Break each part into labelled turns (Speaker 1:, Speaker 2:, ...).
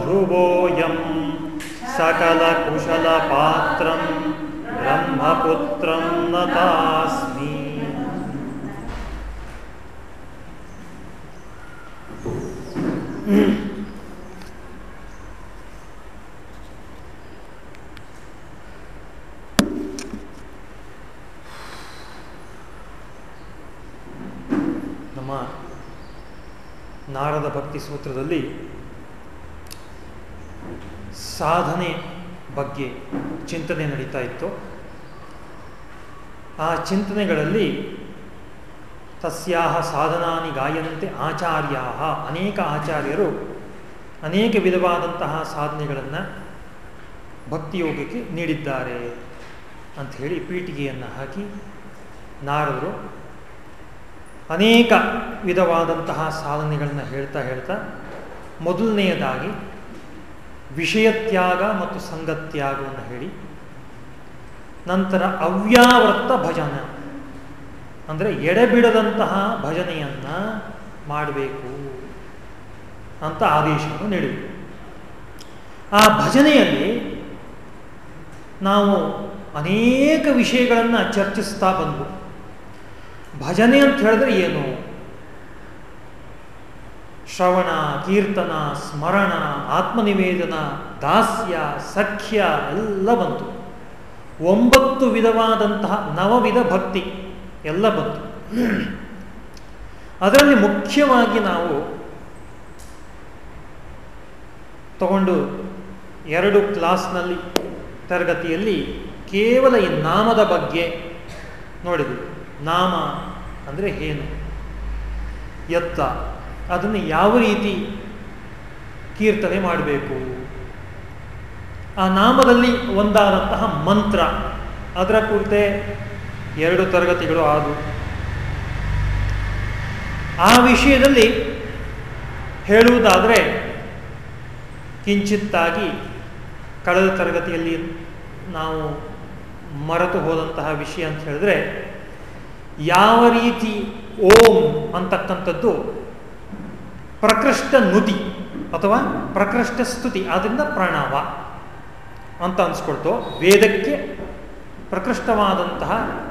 Speaker 1: ध्रुवोऽयं सकलकुशलपात्रं ब्रह्मपुत्रं नतास्मि ನಮ್ಮ ನಾರದ ಭಕ್ತಿ ಸೂತ್ರದಲ್ಲಿ ಸಾಧನೆ ಬಗ್ಗೆ ಚಿಂತನೆ ನಡೀತಾ ಇತ್ತು. ಆ ಚಿಂತನೆಗಳಲ್ಲಿ ತಸ್ಯಾಹ ಸಾಧನಾನಿ ಗಾಯಂತೆ ಆಚಾರ್ಯ ಅನೇಕ ಆಚಾರ್ಯರು ಅನೇಕ ವಿಧವಾದಂತಹ ಸಾಧನೆಗಳನ್ನು ಭಕ್ತಿಯೋಗಕ್ಕೆ ನೀಡಿದ್ದಾರೆ ಅಂತ ಹೇಳಿ ಪೀಠಿಗೆಯನ್ನು ಹಾಕಿ ನಾರದರು. ಅನೇಕ ವಿಧವಾದಂತಹ ಸಾಧನೆಗಳನ್ನು ಹೇಳ್ತಾ ಹೇಳ್ತಾ ಮೊದಲನೆಯದಾಗಿ ವಿಷಯತ್ಯಾಗ ಮತ್ತು ಸಂಗತ್ಯಾಗವನ್ನು ಹೇಳಿ, ನಂತರ ಅವ್ಯಾವರ್ತ ಭಜನ. ಅಂದರೆ ಎಡೆಬಿಡದಂತಹ ಭಜನೆಯನ್ನು ಮಾಡಬೇಕು ಅಂತ ಆದೇಶವನ್ನು ನೀಡಿದರು. ಆ ಭಜನೆಯಲ್ಲಿ ನಾವು ಅನೇಕ ವಿಷಯಗಳನ್ನು ಚರ್ಚಿಸ್ತಾ ಬಂದವು. ಭಜನೆ ಅಂತ ಹೇಳಿದ್ರೆ ಏನು? ಶ್ರವಣ, ಕೀರ್ತನ, ಸ್ಮರಣ, ಆತ್ಮನಿವೇದನ, ದಾಸ್ಯ, ಸಖ್ಯ ಎಲ್ಲ ಬಂತು. ಒಂಬತ್ತು ವಿಧವಾದಂತಹ ನವವಿಧ ಭಕ್ತಿ ಎಲ್ಲ ಬಂತು. ಅದರಲ್ಲಿ ಮುಖ್ಯವಾಗಿ ನಾವು ತಗೊಂಡು ಎರಡು ಕ್ಲಾಸ್ನಲ್ಲಿ ತರಗತಿಯಲ್ಲಿ ಕೇವಲ ಈ ನಾಮದ ಬಗ್ಗೆ ನೋಡಿದ್ವಿ. ನಾಮ ಅಂದರೆ ಏನು? ಎತ್ತ ಅದನ್ನು ಯಾವ ರೀತಿ ಕೀರ್ತನೆ ಮಾಡಬೇಕು? ಆ ನಾಮದಲ್ಲಿ ಒಂದಾದಂತಹ ಮಂತ್ರ, ಅದರ ಕುರಿತೆ ಎರಡು ತರಗತಿಗಳು ಆದವು ಆ ವಿಷಯದಲ್ಲಿ ಹೇಳುವುದಾದರೆ, ಕಿಂಚಿತ್ತಾಗಿ ಕಳೆದ ತರಗತಿಯಲ್ಲಿ ನಾವು ಮರೆತು ಹೋದಂತಹ ವಿಷಯ ಅಂತ ಹೇಳಿದ್ರೆ, ಯಾವ ರೀತಿ ಓಂ ಅಂತಕ್ಕಂಥದ್ದು ಪ್ರಕೃಷ್ಟ ನುತಿ ಅಥವಾ ಪ್ರಕೃಷ್ಟ ಸ್ತುತಿ ಆದ್ದರಿಂದ ಪ್ರಣವ ಅಂತ ಅನ್ಸ್ಕೊಳ್ತು. ವೇದಕ್ಕೆ ಪ್ರಕೃಷ್ಟವಾದಂತಹ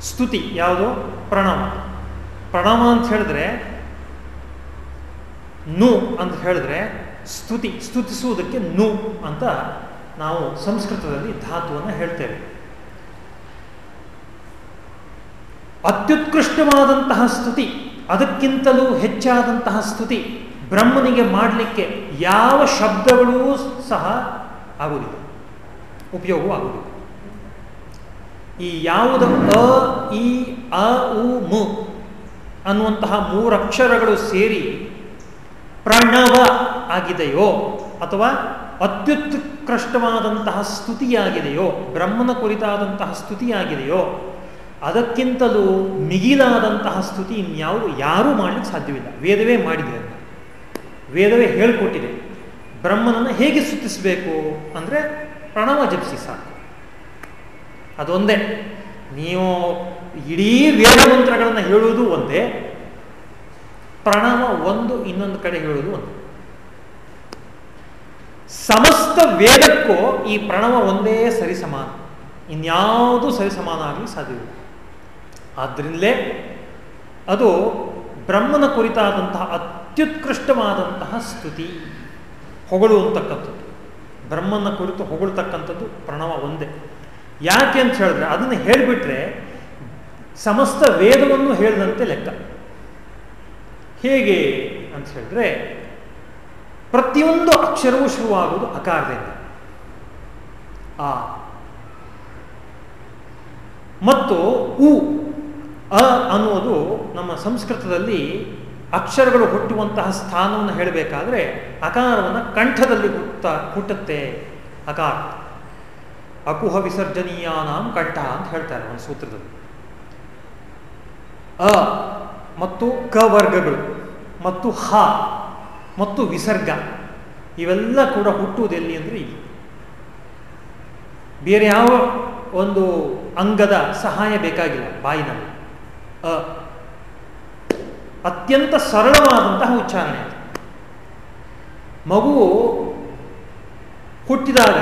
Speaker 1: ಸ್ತುತಿ ಯಾವುದು? ಪ್ರಣವ. ಪ್ರಣವ ಅಂತ ಹೇಳಿದ್ರೆ ನು ಅಂತ ಹೇಳಿದ್ರೆ ಸ್ತುತಿ, ಸ್ತುತಿಸುವುದಕ್ಕೆ ನು ಅಂತ ನಾವು ಸಂಸ್ಕೃತದಲ್ಲಿ ಧಾತುವನ್ನು ಹೇಳ್ತೇವೆ. ಅತ್ಯುತ್ಕೃಷ್ಟವಾದಂತಹ ಸ್ತುತಿ ಅದಕ್ಕಿಂತಲೂ ಹೆಚ್ಚಾದಂತಹ ಸ್ತುತಿ ಬ್ರಹ್ಮನಿಗೆ ಮಾಡಲಿಕ್ಕೆ ಯಾವ ಶಬ್ದಗಳೂ ಸಹ ಆಗುವುದಿಲ್ಲ. ಉಪಯೋಗವಾಗುವುದಿಲ್ಲ ಈ ಯಾವುದ ಅ, ಇ, ಅ, ಉ, ಮು ಅನ್ನುವಂತಹ ಮೂರಕ್ಷರಗಳು ಸೇರಿ ಪ್ರಣವ ಆಗಿದೆಯೋ ಅಥವಾ ಅತ್ಯುತ್ಕೃಷ್ಟವಾದಂತಹ ಸ್ತುತಿಯಾಗಿದೆಯೋ, ಬ್ರಹ್ಮನ ಕುರಿತಾದಂತಹ ಸ್ತುತಿಯಾಗಿದೆಯೋ ಅದಕ್ಕಿಂತಲೂ ಮಿಗಿಲಾದಂತಹ ಸ್ತುತಿ ಇನ್ಯಾವುದು ಯಾರೂ ಮಾಡಲಿಕ್ಕೆ ಸಾಧ್ಯವಿಲ್ಲ. ವೇದವೇ ಮಾಡಿದೆ ಅಂತ. ವೇದವೇ ಹೇಳಿಕೊಟ್ಟಿದೆ. ಬ್ರಹ್ಮನನ್ನು ಹೇಗೆ ಸ್ತುತಿಸಬೇಕು ಅಂದರೆ ಪ್ರಣವ ಜಪಿಸಿ ಸಾಕು. ಅದೊಂದೇ. ನೀವು ಇಡೀ ವೇದ ಮಂತ್ರಗಳನ್ನು ಹೇಳುವುದು ಒಂದೇ. ಪ್ರಣವ ಒಂದು, ಇನ್ನೊಂದು ಕಡೆ ಹೇಳುವುದು ಒಂದು. ಸಮಸ್ತ ವೇದಕ್ಕೂ ಈ ಪ್ರಣವ ಒಂದೇ ಸರಿಸಮಾನ. ಇನ್ಯಾವುದೂ ಸರಿಸಮಾನ ಆಗಲಿ ಸಾಧ್ಯವಿಲ್ಲ. ಆದ್ದರಿಂದಲೇ ಅದು ಬ್ರಹ್ಮನ ಕುರಿತಾದಂತಹ ಅತ್ಯುತ್ಕೃಷ್ಟವಾದಂತಹ ಸ್ತುತಿ, ಹೊಗಳುವಂತಕ್ಕಂಥದ್ದು. ಬ್ರಹ್ಮನ ಕುರಿತು ಹೊಗಳ್ತಕ್ಕಂಥದ್ದು ಪ್ರಣವ ಒಂದೇ. ಯಾಕೆ ಅಂತ ಹೇಳಿದ್ರೆ, ಅದನ್ನು ಹೇಳಿಬಿಟ್ರೆ ಸಮಸ್ತ ವೇದವನ್ನು ಹೇಳಿದಂತೆ ಲೆಕ್ಕ. ಹೇಗೆ ಅಂತ ಹೇಳಿದ್ರೆ, ಪ್ರತಿಯೊಂದು ಅಕ್ಷರವೂ ಶುರುವಾಗುವುದು ಅಕಾರದಿಂದ. ಆ. ಮತ್ತು ಉ. ಅ ಅನ್ನುವುದು ನಮ್ಮ ಸಂಸ್ಕೃತದಲ್ಲಿ ಅಕ್ಷರಗಳು ಹುಟ್ಟುವಂತಹ ಸ್ಥಾನವನ್ನು ಹೇಳಬೇಕಾದ್ರೆ ಅಕಾರವನ್ನು ಕಂಠದಲ್ಲಿ ಹುಟ್ಟ, ಹುಟ್ಟುತ್ತೆ. ಅಕಾರ. ಅಕುಹ ವಿಸರ್ಜನೀಯಾನಾಂ ಕಂಠ ಅಂತ ಹೇಳ್ತಾರೆ ಒಂದು ಸೂತ್ರದಲ್ಲಿ. ಅ ಮತ್ತು ಕ ವರ್ಗಗಳು ಮತ್ತು ಹ ಮತ್ತು ವಿಸರ್ಗ ಇವೆಲ್ಲ ಕೂಡ ಹುಟ್ಟುವುದೆಲ್ಲಿ ಅಂದರೆ ಇಲ್ಲಿ. ಬೇರೆ ಯಾವ ಒಂದು ಅಂಗದ ಸಹಾಯ ಬೇಕಾಗಿಲ್ಲ ಬಾಯಿನಲ್ಲಿ. ಅತ್ಯಂತ ಸರಳವಾದಂತಹ ಉಚ್ಚಾರಣೆ ಮಗು ಹುಟ್ಟಿದಾಗ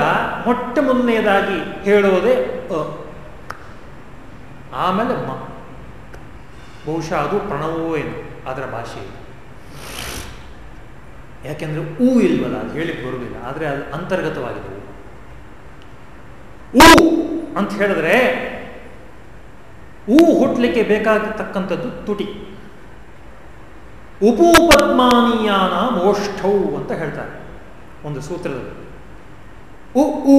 Speaker 1: ಮೊಟ್ಟ ಮೊದಲನೆಯದಾಗಿ ಹೇಳೋದೇ ಅ. ಆಮೇಲೆ ಮ. ಬಹುಶಃ ಅದು ಪ್ರಣವೋ ಏನು ಅದರ ಭಾಷೆ ಯಾಕೆಂದ್ರೆ ಊ ಇಲ್ವಲ್ಲ, ಅದು ಹೇಳಿಕ್ ಬರುವುದಿಲ್ಲ, ಆದರೆ ಅದು ಅಂತರ್ಗತವಾಗಿದೆ ಊ ಅಂತ ಹೇಳಿದ್ರೆ ಊ ಹುಟ್ಟಲಿಕ್ಕೆ ಬೇಕಾಗತಕ್ಕಂಥದ್ದು ತುಟಿ. ಉಪೂಪದ್ಮಾನೀಯಾನ ಮೋಷ್ಠೌ ಅಂತ ಹೇಳ್ತಾರೆ ಒಂದು ಸೂತ್ರದಲ್ಲಿ. ಉ ಉ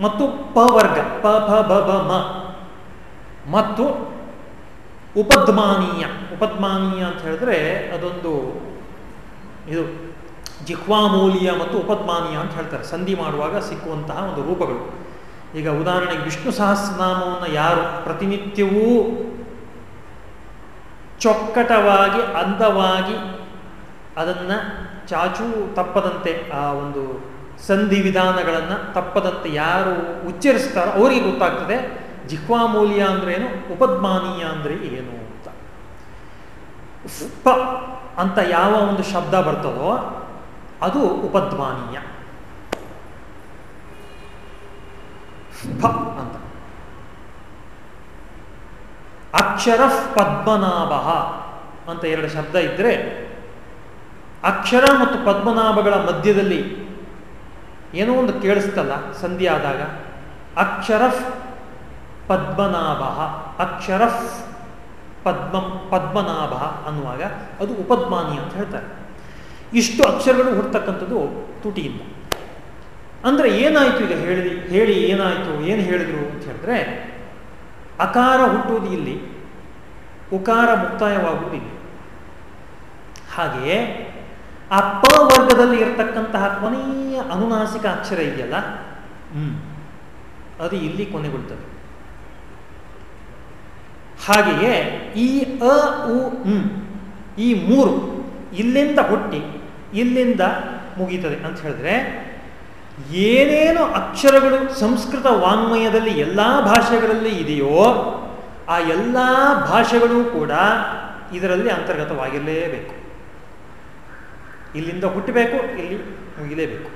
Speaker 1: ಮತ್ತು ಪ ವರ್ಗ, ಪ ಪ, ಬ ಬ, ಮ. ಮತ್ತು ಉಪದ್ಮಾನೀಯ ಉಪದ್ಮಾನೀಯ ಅಂತ ಹೇಳಿದ್ರೆ ಅದೊಂದು ಇದು ಜಿಹ್ವಾಮೂಲಿಯ ಮತ್ತು ಉಪದ್ಮಾನೀಯ ಅಂತ ಹೇಳ್ತಾರೆ. ಸಂಧಿ ಮಾಡುವಾಗ ಸಿಕ್ಕುವಂತಹ ಒಂದು ರೂಪಗಳು. ಈಗ ಉದಾಹರಣೆಗೆ ವಿಷ್ಣು ಸಹಸ್ರನಾಮವನ್ನು ಯಾರು ಪ್ರತಿನಿತ್ಯವೂ ಚೊಕ್ಕಟವಾಗಿ, ಅಂದವಾಗಿ ಅದನ್ನು ಚಾಚು ತಪ್ಪದಂತೆ ಆ ಒಂದು ಸಂಧಿ ವಿಧಾನಗಳನ್ನು ತಪ್ಪದಂತೆ ಯಾರು ಉಚ್ಚರಿಸ್ತಾರೋ ಅವರಿಗೆ ಗೊತ್ತಾಗ್ತದೆ ಜಿಹ್ವಾಮೂಲ್ಯ ಅಂದ್ರೆ ಏನು, ಉಪದ್ಮಾನೀಯ ಅಂದ್ರೆ ಏನು ಅಂತ. ಪ ಅಂತ ಯಾವ ಒಂದು ಶಬ್ದ ಬರ್ತದೋ ಅದು ಉಪದ್ಮಾನೀಯ. ಫ ಅಂತ. ಅಕ್ಷರ ಪದ್ಮನಾಭ ಅಂತ ಎರಡು ಶಬ್ದ ಇದ್ದರೆ ಅಕ್ಷರ ಮತ್ತು ಪದ್ಮನಾಭಗಳ ಮಧ್ಯದಲ್ಲಿ ಏನೋ ಒಂದು ಕೇಳಿಸ್ತಲ್ಲ, ಸಂಧಿ ಆದಾಗ. ಅಕ್ಷರ ಪದ್ಮನಾಭ, ಅಕ್ಷರ ಪದ್ಮ, ಪದ್ಮನಾಭ ಅನ್ನುವಾಗ ಅದು ಉಪದ್ಮಾನಿ ಅಂತ ಹೇಳ್ತಾರೆ. ಇಷ್ಟು ಅಕ್ಷರಗಳು ಹುಡ್ತಕ್ಕಂಥದ್ದು ತುಟಿಯಿಂದ. ಅಂದರೆ ಏನಾಯಿತು ಈಗ ಹೇಳಿ ಹೇಳಿ ಏನಾಯಿತು, ಏನು ಹೇಳಿದ್ರು ಅಂತ ಹೇಳಿದ್ರೆ, ಅಕಾರ ಹುಟ್ಟುವುದು ಇಲ್ಲಿ, ಉಕಾರ ಮುಕ್ತಾಯವಾಗುವುದು ಇಲ್ಲಿ. ಹಾಗೆಯೇ ಅಪ್ಪ ವರ್ಗದಲ್ಲಿ ಇರತಕ್ಕಂತಹ ಕೊನೆಯ ಅನುನಾಸಿಕ ಅಕ್ಷರ ಇದೆಯಲ್ಲ? ಹ್ಮ್. ಅದು ಇಲ್ಲಿ ಕೊನೆಗೊಳ್ತದೆ. ಹಾಗೆಯೇ, ಈ ಅ ಉ, ಈ ಮೂರು ಇಲ್ಲಿಂದ ಹುಟ್ಟಿ, ಇಲ್ಲಿಂದ ಮುಗೀತದೆ ಅಂತ ಹೇಳಿದ್ರೆ ಏನೇನು ಅಕ್ಷರಗಳು ಸಂಸ್ಕೃತ ವಾಂಗ್ಮಯದಲ್ಲಿ ಎಲ್ಲ ಭಾಷೆಗಳಲ್ಲಿ ಇದೆಯೋ ಆ ಎಲ್ಲ ಭಾಷೆಗಳು ಕೂಡ ಇದರಲ್ಲಿ ಅಂತರ್ಗತವಾಗಿರಲೇಬೇಕು. ಇಲ್ಲಿಂದ ಹುಟ್ಟಬೇಕು, ಇಲ್ಲಿ ಮುಗಿಲೇಬೇಕು.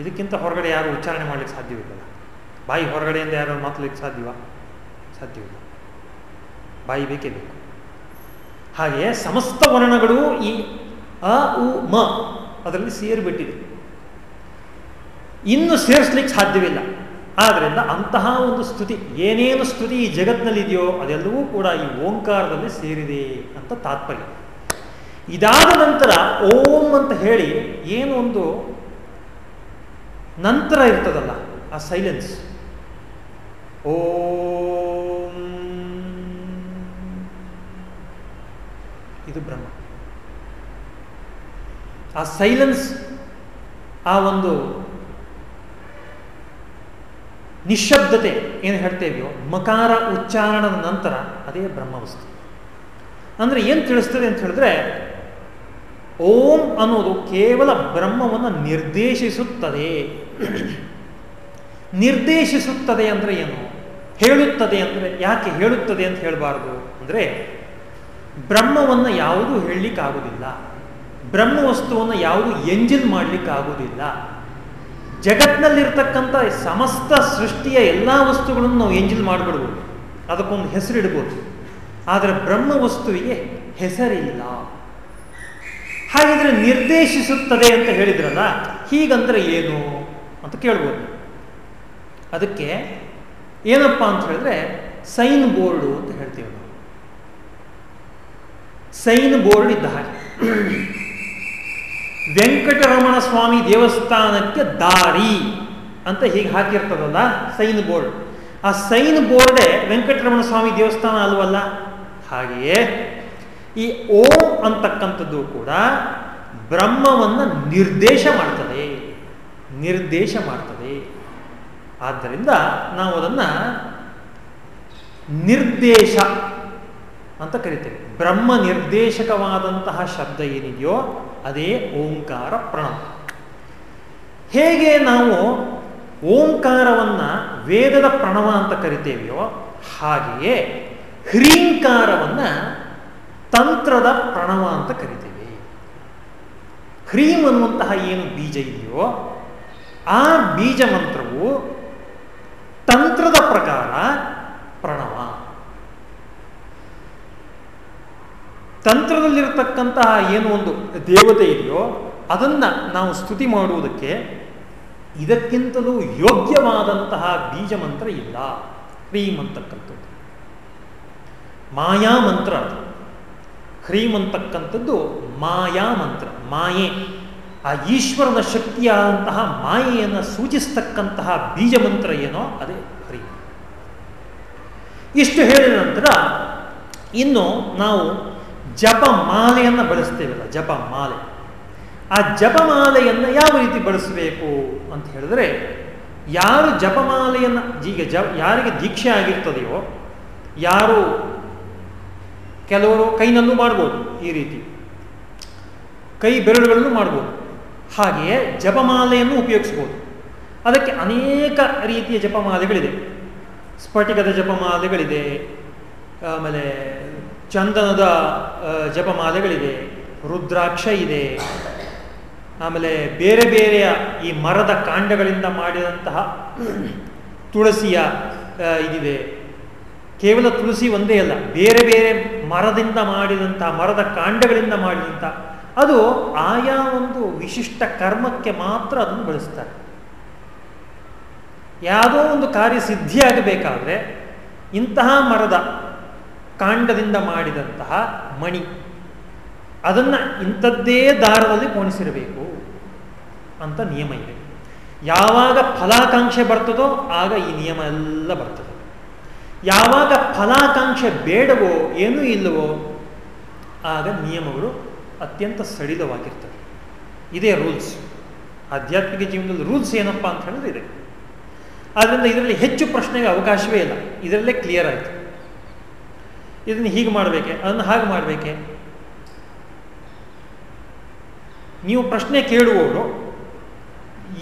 Speaker 1: ಇದಕ್ಕಿಂತ ಹೊರಗಡೆ ಯಾರು ಉಚ್ಚಾರಣೆ ಮಾಡಲಿಕ್ಕೆ ಸಾಧ್ಯವಿಲ್ಲ ಬಾಯಿ ಹೊರಗಡೆಯಿಂದ ಯಾರು ಮಾತಲಿಕ್ಕೆ ಸಾಧ್ಯವ? ಸಾಧ್ಯವಿಲ್ಲ ಬಾಯಿ ಬೇಕೇ ಬೇಕು. ಹಾಗೆಯೇ ಸಮಸ್ತ ವರ್ಣಗಳು ಈ ಅ, ಉ, ಮ ಅದರಲ್ಲಿ ಸೇರಿಬಿಟ್ಟಿದೆ. ಇನ್ನು ಸೇರಿಸ್ಲಿಕ್ಕೆ ಸಾಧ್ಯವಿಲ್ಲ. ಆದ್ದರಿಂದ ಅಂತಹ ಒಂದು ಸ್ತುತಿ, ಏನೇನು ಸ್ತುತಿ ಈ ಜಗತ್ತಿನಲ್ಲಿದೆಯೋ ಅದೆಲ್ಲವೂ ಕೂಡ ಈ ಓಂಕಾರದಲ್ಲಿ ಸೇರಿದೆ ಅಂತ ತಾತ್ಪರ್ಯ. ಇದಾದ ನಂತರ ಓಂ ಅಂತ ಹೇಳಿ ಏನು ಒಂದು ನಂತರ ಇರ್ತದಲ್ಲ, ಆ ಸೈಲೆನ್ಸ್ ಓಂ. ಇದು ಬ್ರಹ್ಮ. ಆ ಸೈಲೆನ್ಸ್ ಆ ಒಂದು ನಿಶಬ್ದತೆ ಏನು ಹೇಳ್ತೇವೆಯೋ, ಮಕಾರ ಉಚ್ಚಾರಣದ ನಂತರ ಅದೇ ಬ್ರಹ್ಮವಸ್ತು. ಅಂದರೆ ಏನು ತಿಳಿಸ್ತದೆ ಅಂತ ಹೇಳಿದ್ರೆ, ಓಂ ಅನ್ನೋದು ಕೇವಲ ಬ್ರಹ್ಮವನ್ನು ನಿರ್ದೇಶಿಸುತ್ತದೆ. ನಿರ್ದೇಶಿಸುತ್ತದೆ ಅಂದರೆ ಏನು? ಹೇಳುತ್ತದೆ ಅಂದರೆ ಯಾಕೆ ಹೇಳುತ್ತದೆ ಅಂತ ಹೇಳಬಾರ್ದು? ಅಂದರೆ ಬ್ರಹ್ಮವನ್ನು ಯಾವುದೂ ಹೇಳಲಿಕ್ಕಾಗುವುದಿಲ್ಲ. ಬ್ರಹ್ಮ ವಸ್ತುವನ್ನು ಯಾವುದು ಎಂಜಿನ್ ಮಾಡಲಿಕ್ಕಾಗುವುದಿಲ್ಲ. ಜಗತ್ನಲ್ಲಿರ್ತಕ್ಕಂಥ ಸಮಸ್ತ ಸೃಷ್ಟಿಯ ಎಲ್ಲ ವಸ್ತುಗಳನ್ನು ನಾವು ಎಂಜಿಲ್ ಮಾಡಿಬಿಡ್ಬೋದು. ಅದಕ್ಕೊಂದು ಹೆಸರಿಡ್ಬೋದು ಆದರೆ ಬ್ರಹ್ಮ ವಸ್ತುವಿಗೆ ಹೆಸರಿಲ್ಲ. ಹಾಗಿದ್ರೆ ನಿರ್ದೇಶಿಸುತ್ತದೆ ಅಂತ ಹೇಳಿದ್ರಲ್ಲ, ಹೀಗಂದ್ರೆ ಏನು ಅಂತ ಕೇಳ್ಬೋದು. ಅದಕ್ಕೆ ಏನಪ್ಪ ಅಂತ ಹೇಳಿದ್ರೆ ಸೈನ್ ಬೋರ್ಡು ಅಂತ ಹೇಳ್ತೀವಿ ನಾವು. ಸೈನ್ ಬೋರ್ಡ್ ಇದ್ದ ಹಾಗೆ ವೆಂಕಟರಮಣ ಸ್ವಾಮಿ ದೇವಸ್ಥಾನಕ್ಕೆ ದಾರಿ ಅಂತ ಹೀಗೆ ಹಾಕಿರ್ತದಲ್ಲ? Sign board. ಆ ಸೈನ್ ಬೋರ್ಡೇ ವೆಂಕಟರಮಣ ಸ್ವಾಮಿ ದೇವಸ್ಥಾನ ಅಲ್ವಲ್ಲ? ಹಾಗೆಯೇ ಈ ಓಂ ಅಂತಕ್ಕಂಥದ್ದು ಕೂಡ ಬ್ರಹ್ಮವನ್ನು ನಿರ್ದೇಶ ಮಾಡ್ತದೆ. ನಿರ್ದೇಶ ಮಾಡ್ತದೆ. ಆದ್ದರಿಂದ ನಾವು ಅದನ್ನು ನಿರ್ದೇಶ ಅಂತ ಕರಿತೇವೆ. ಬ್ರಹ್ಮ ನಿರ್ದೇಶಕವಾದಂತಹ ಶಬ್ದ ಏನಿದೆಯೋ ಅದೇ ಓಂಕಾರ ಪ್ರಣವ ಹೇಗೆ ನಾವು ಓಂಕಾರವನ್ನು ವೇದದ ಪ್ರಣವ ಅಂತ ಕರಿತೇವೆಯೋ ಹಾಗೆಯೇ ಹ್ರೀಂಕಾರವನ್ನು ತಂತ್ರದ ಪ್ರಣವ ಅಂತ ಕರಿತೇವೆ. ಹ್ರೀಂ ಅನ್ನುವಂತಹ ಏನು ಬೀಜ ಇದೆಯೋ ಆ ಬೀಜ ಮಂತ್ರವು ತಂತ್ರದ ಪ್ರಕಾರ ಪ್ರಣವ ತಂತ್ರದಲ್ಲಿರತಕ್ಕಂತಹ ಏನು ಒಂದು ದೇವತೆ ಇದೆಯೋ ಅದನ್ನು ನಾವು ಸ್ತುತಿ ಮಾಡುವುದಕ್ಕೆ ಇದಕ್ಕಿಂತಲೂ ಯೋಗ್ಯವಾದಂತಹ ಬೀಜ ಮಂತ್ರ ಇಲ್ಲ. ಕ್ರೀಮ್ ಅಂತಕ್ಕಂಥದ್ದು ಮಾಯಾ ಮಂತ್ರ ಅದು. ಕ್ರೀಮ್ ಅಂತಕ್ಕಂಥದ್ದು ಮಾಯಾ. ಮಂತ್ರ ಮಾಯೆ ಆ ಈಶ್ವರನ ಶಕ್ತಿಯಾದಂತಹ ಮಾಯೆಯನ್ನು ಸೂಚಿಸ್ತಕ್ಕಂತಹ ಬೀಜ ಮಂತ್ರ ಏನೋ ಅದೇ ಕ್ರೀಮ್. ಇಷ್ಟು ಹೇಳಿದ ನಂತರ ಇನ್ನು ನಾವು ಜಪ ಮಾಲೆಯನ್ನು ಬಳಸ್ತೇವಲ್ಲ ಜಪ ಮಾಲೆ ಆ ಜಪಮಾಲೆಯನ್ನು ಯಾವ ರೀತಿ ಬಳಸಬೇಕು ಅಂತ ಹೇಳಿದ್ರೆ, ಯಾರು ಜಪಮಾಲೆಯನ್ನು, ಈಗ ಜ, ಯಾರಿಗೆ ದೀಕ್ಷೆ ಆಗಿರ್ತದೆಯೋ, ಯಾರು ಕೆಲವರು ಕೈನಲ್ಲೂ ಮಾಡ್ಬೋದು ಈ ರೀತಿ. ಕೈ ಬೆರಳುಗಳನ್ನು ಮಾಡ್ಬೋದು. ಹಾಗೆಯೇ ಜಪಮಾಲೆಯನ್ನು ಉಪಯೋಗಿಸ್ಬೋದು. ಅದಕ್ಕೆ ಅನೇಕ ರೀತಿಯ ಜಪಮಾಲೆಗಳಿದೆ. ಸ್ಫಟಿಕದ ಜಪಮಾಲೆಗಳಿದೆ, ಆಮೇಲೆ ಚಂದನದ ಜಪಮಾಲೆಗಳಿದೆ ರುದ್ರಾಕ್ಷ ಇದೆ. ಆಮೇಲೆ ಬೇರೆ ಬೇರೆಯ ಈ ಮರದ ಕಾಂಡಗಳಿಂದ ಮಾಡಿದಂತಹ ತುಳಸಿಯ ಇದಿದೆ. ಕೇವಲ ತುಳಸಿ ಒಂದೇ ಅಲ್ಲ, ಬೇರೆ ಬೇರೆ ಮರದಿಂದ ಮಾಡಿದಂತಹ ಮರದ ಕಾಂಡಗಳಿಂದ ಮಾಡಿದಂಥ, ಅದು ಆಯಾ ಒಂದು ವಿಶಿಷ್ಟ ಕರ್ಮಕ್ಕೆ ಮಾತ್ರ ಅದನ್ನು ಬಳಸ್ತಾರೆ. ಯಾವುದೋ ಒಂದು ಕಾರ್ಯ ಸಿದ್ಧಿಯಾಗಬೇಕಾದ್ರೆ ಇಂತಹ ಮರದ ಕಾಂಡದಿಂದ ಮಾಡಿದಂತಹ ಮಣಿ. ಅದನ್ನು ಇಂಥದ್ದೇ ದಾರದಲ್ಲಿ ಪೋಣಿಸಿರಬೇಕು ಅಂತ ನಿಯಮ ಇದೆ. ಯಾವಾಗ ಫಲಾಕಾಂಕ್ಷೆ ಬರ್ತದೋ ಆಗ ಈ ನಿಯಮ ಎಲ್ಲ ಬರ್ತದೆ. ಯಾವಾಗ ಫಲಾಕಾಂಕ್ಷೆ ಬೇಡವೋ ಏನೂ ಇಲ್ಲವೋ ಆಗ ನಿಯಮಗಳು ಅತ್ಯಂತ ಸಡಿಲವಾಗಿರ್ತವೆ. ಇದೇ ರೂಲ್ಸ್. ಆಧ್ಯಾತ್ಮಿಕ ಜೀವನದಲ್ಲಿ ರೂಲ್ಸ್ ಏನಪ್ಪ ಅಂತ ಹೇಳಿದ್ರೆ ಇದೆ. ಆದ್ದರಿಂದ ಇದರಲ್ಲಿ ಹೆಚ್ಚು ಪ್ರಶ್ನೆಗೆ ಅವಕಾಶವೇ ಇಲ್ಲ. ಇದರಲ್ಲೇ ಕ್ಲಿಯರ್ ಆಯಿತು. ಇದನ್ನು ಹೀಗೆ ಮಾಡಬೇಕೆ, ಅದನ್ನು ಹಾಗೆ ಮಾಡಬೇಕೆ? ನೀವು ಪ್ರಶ್ನೆ ಕೇಳುವವರು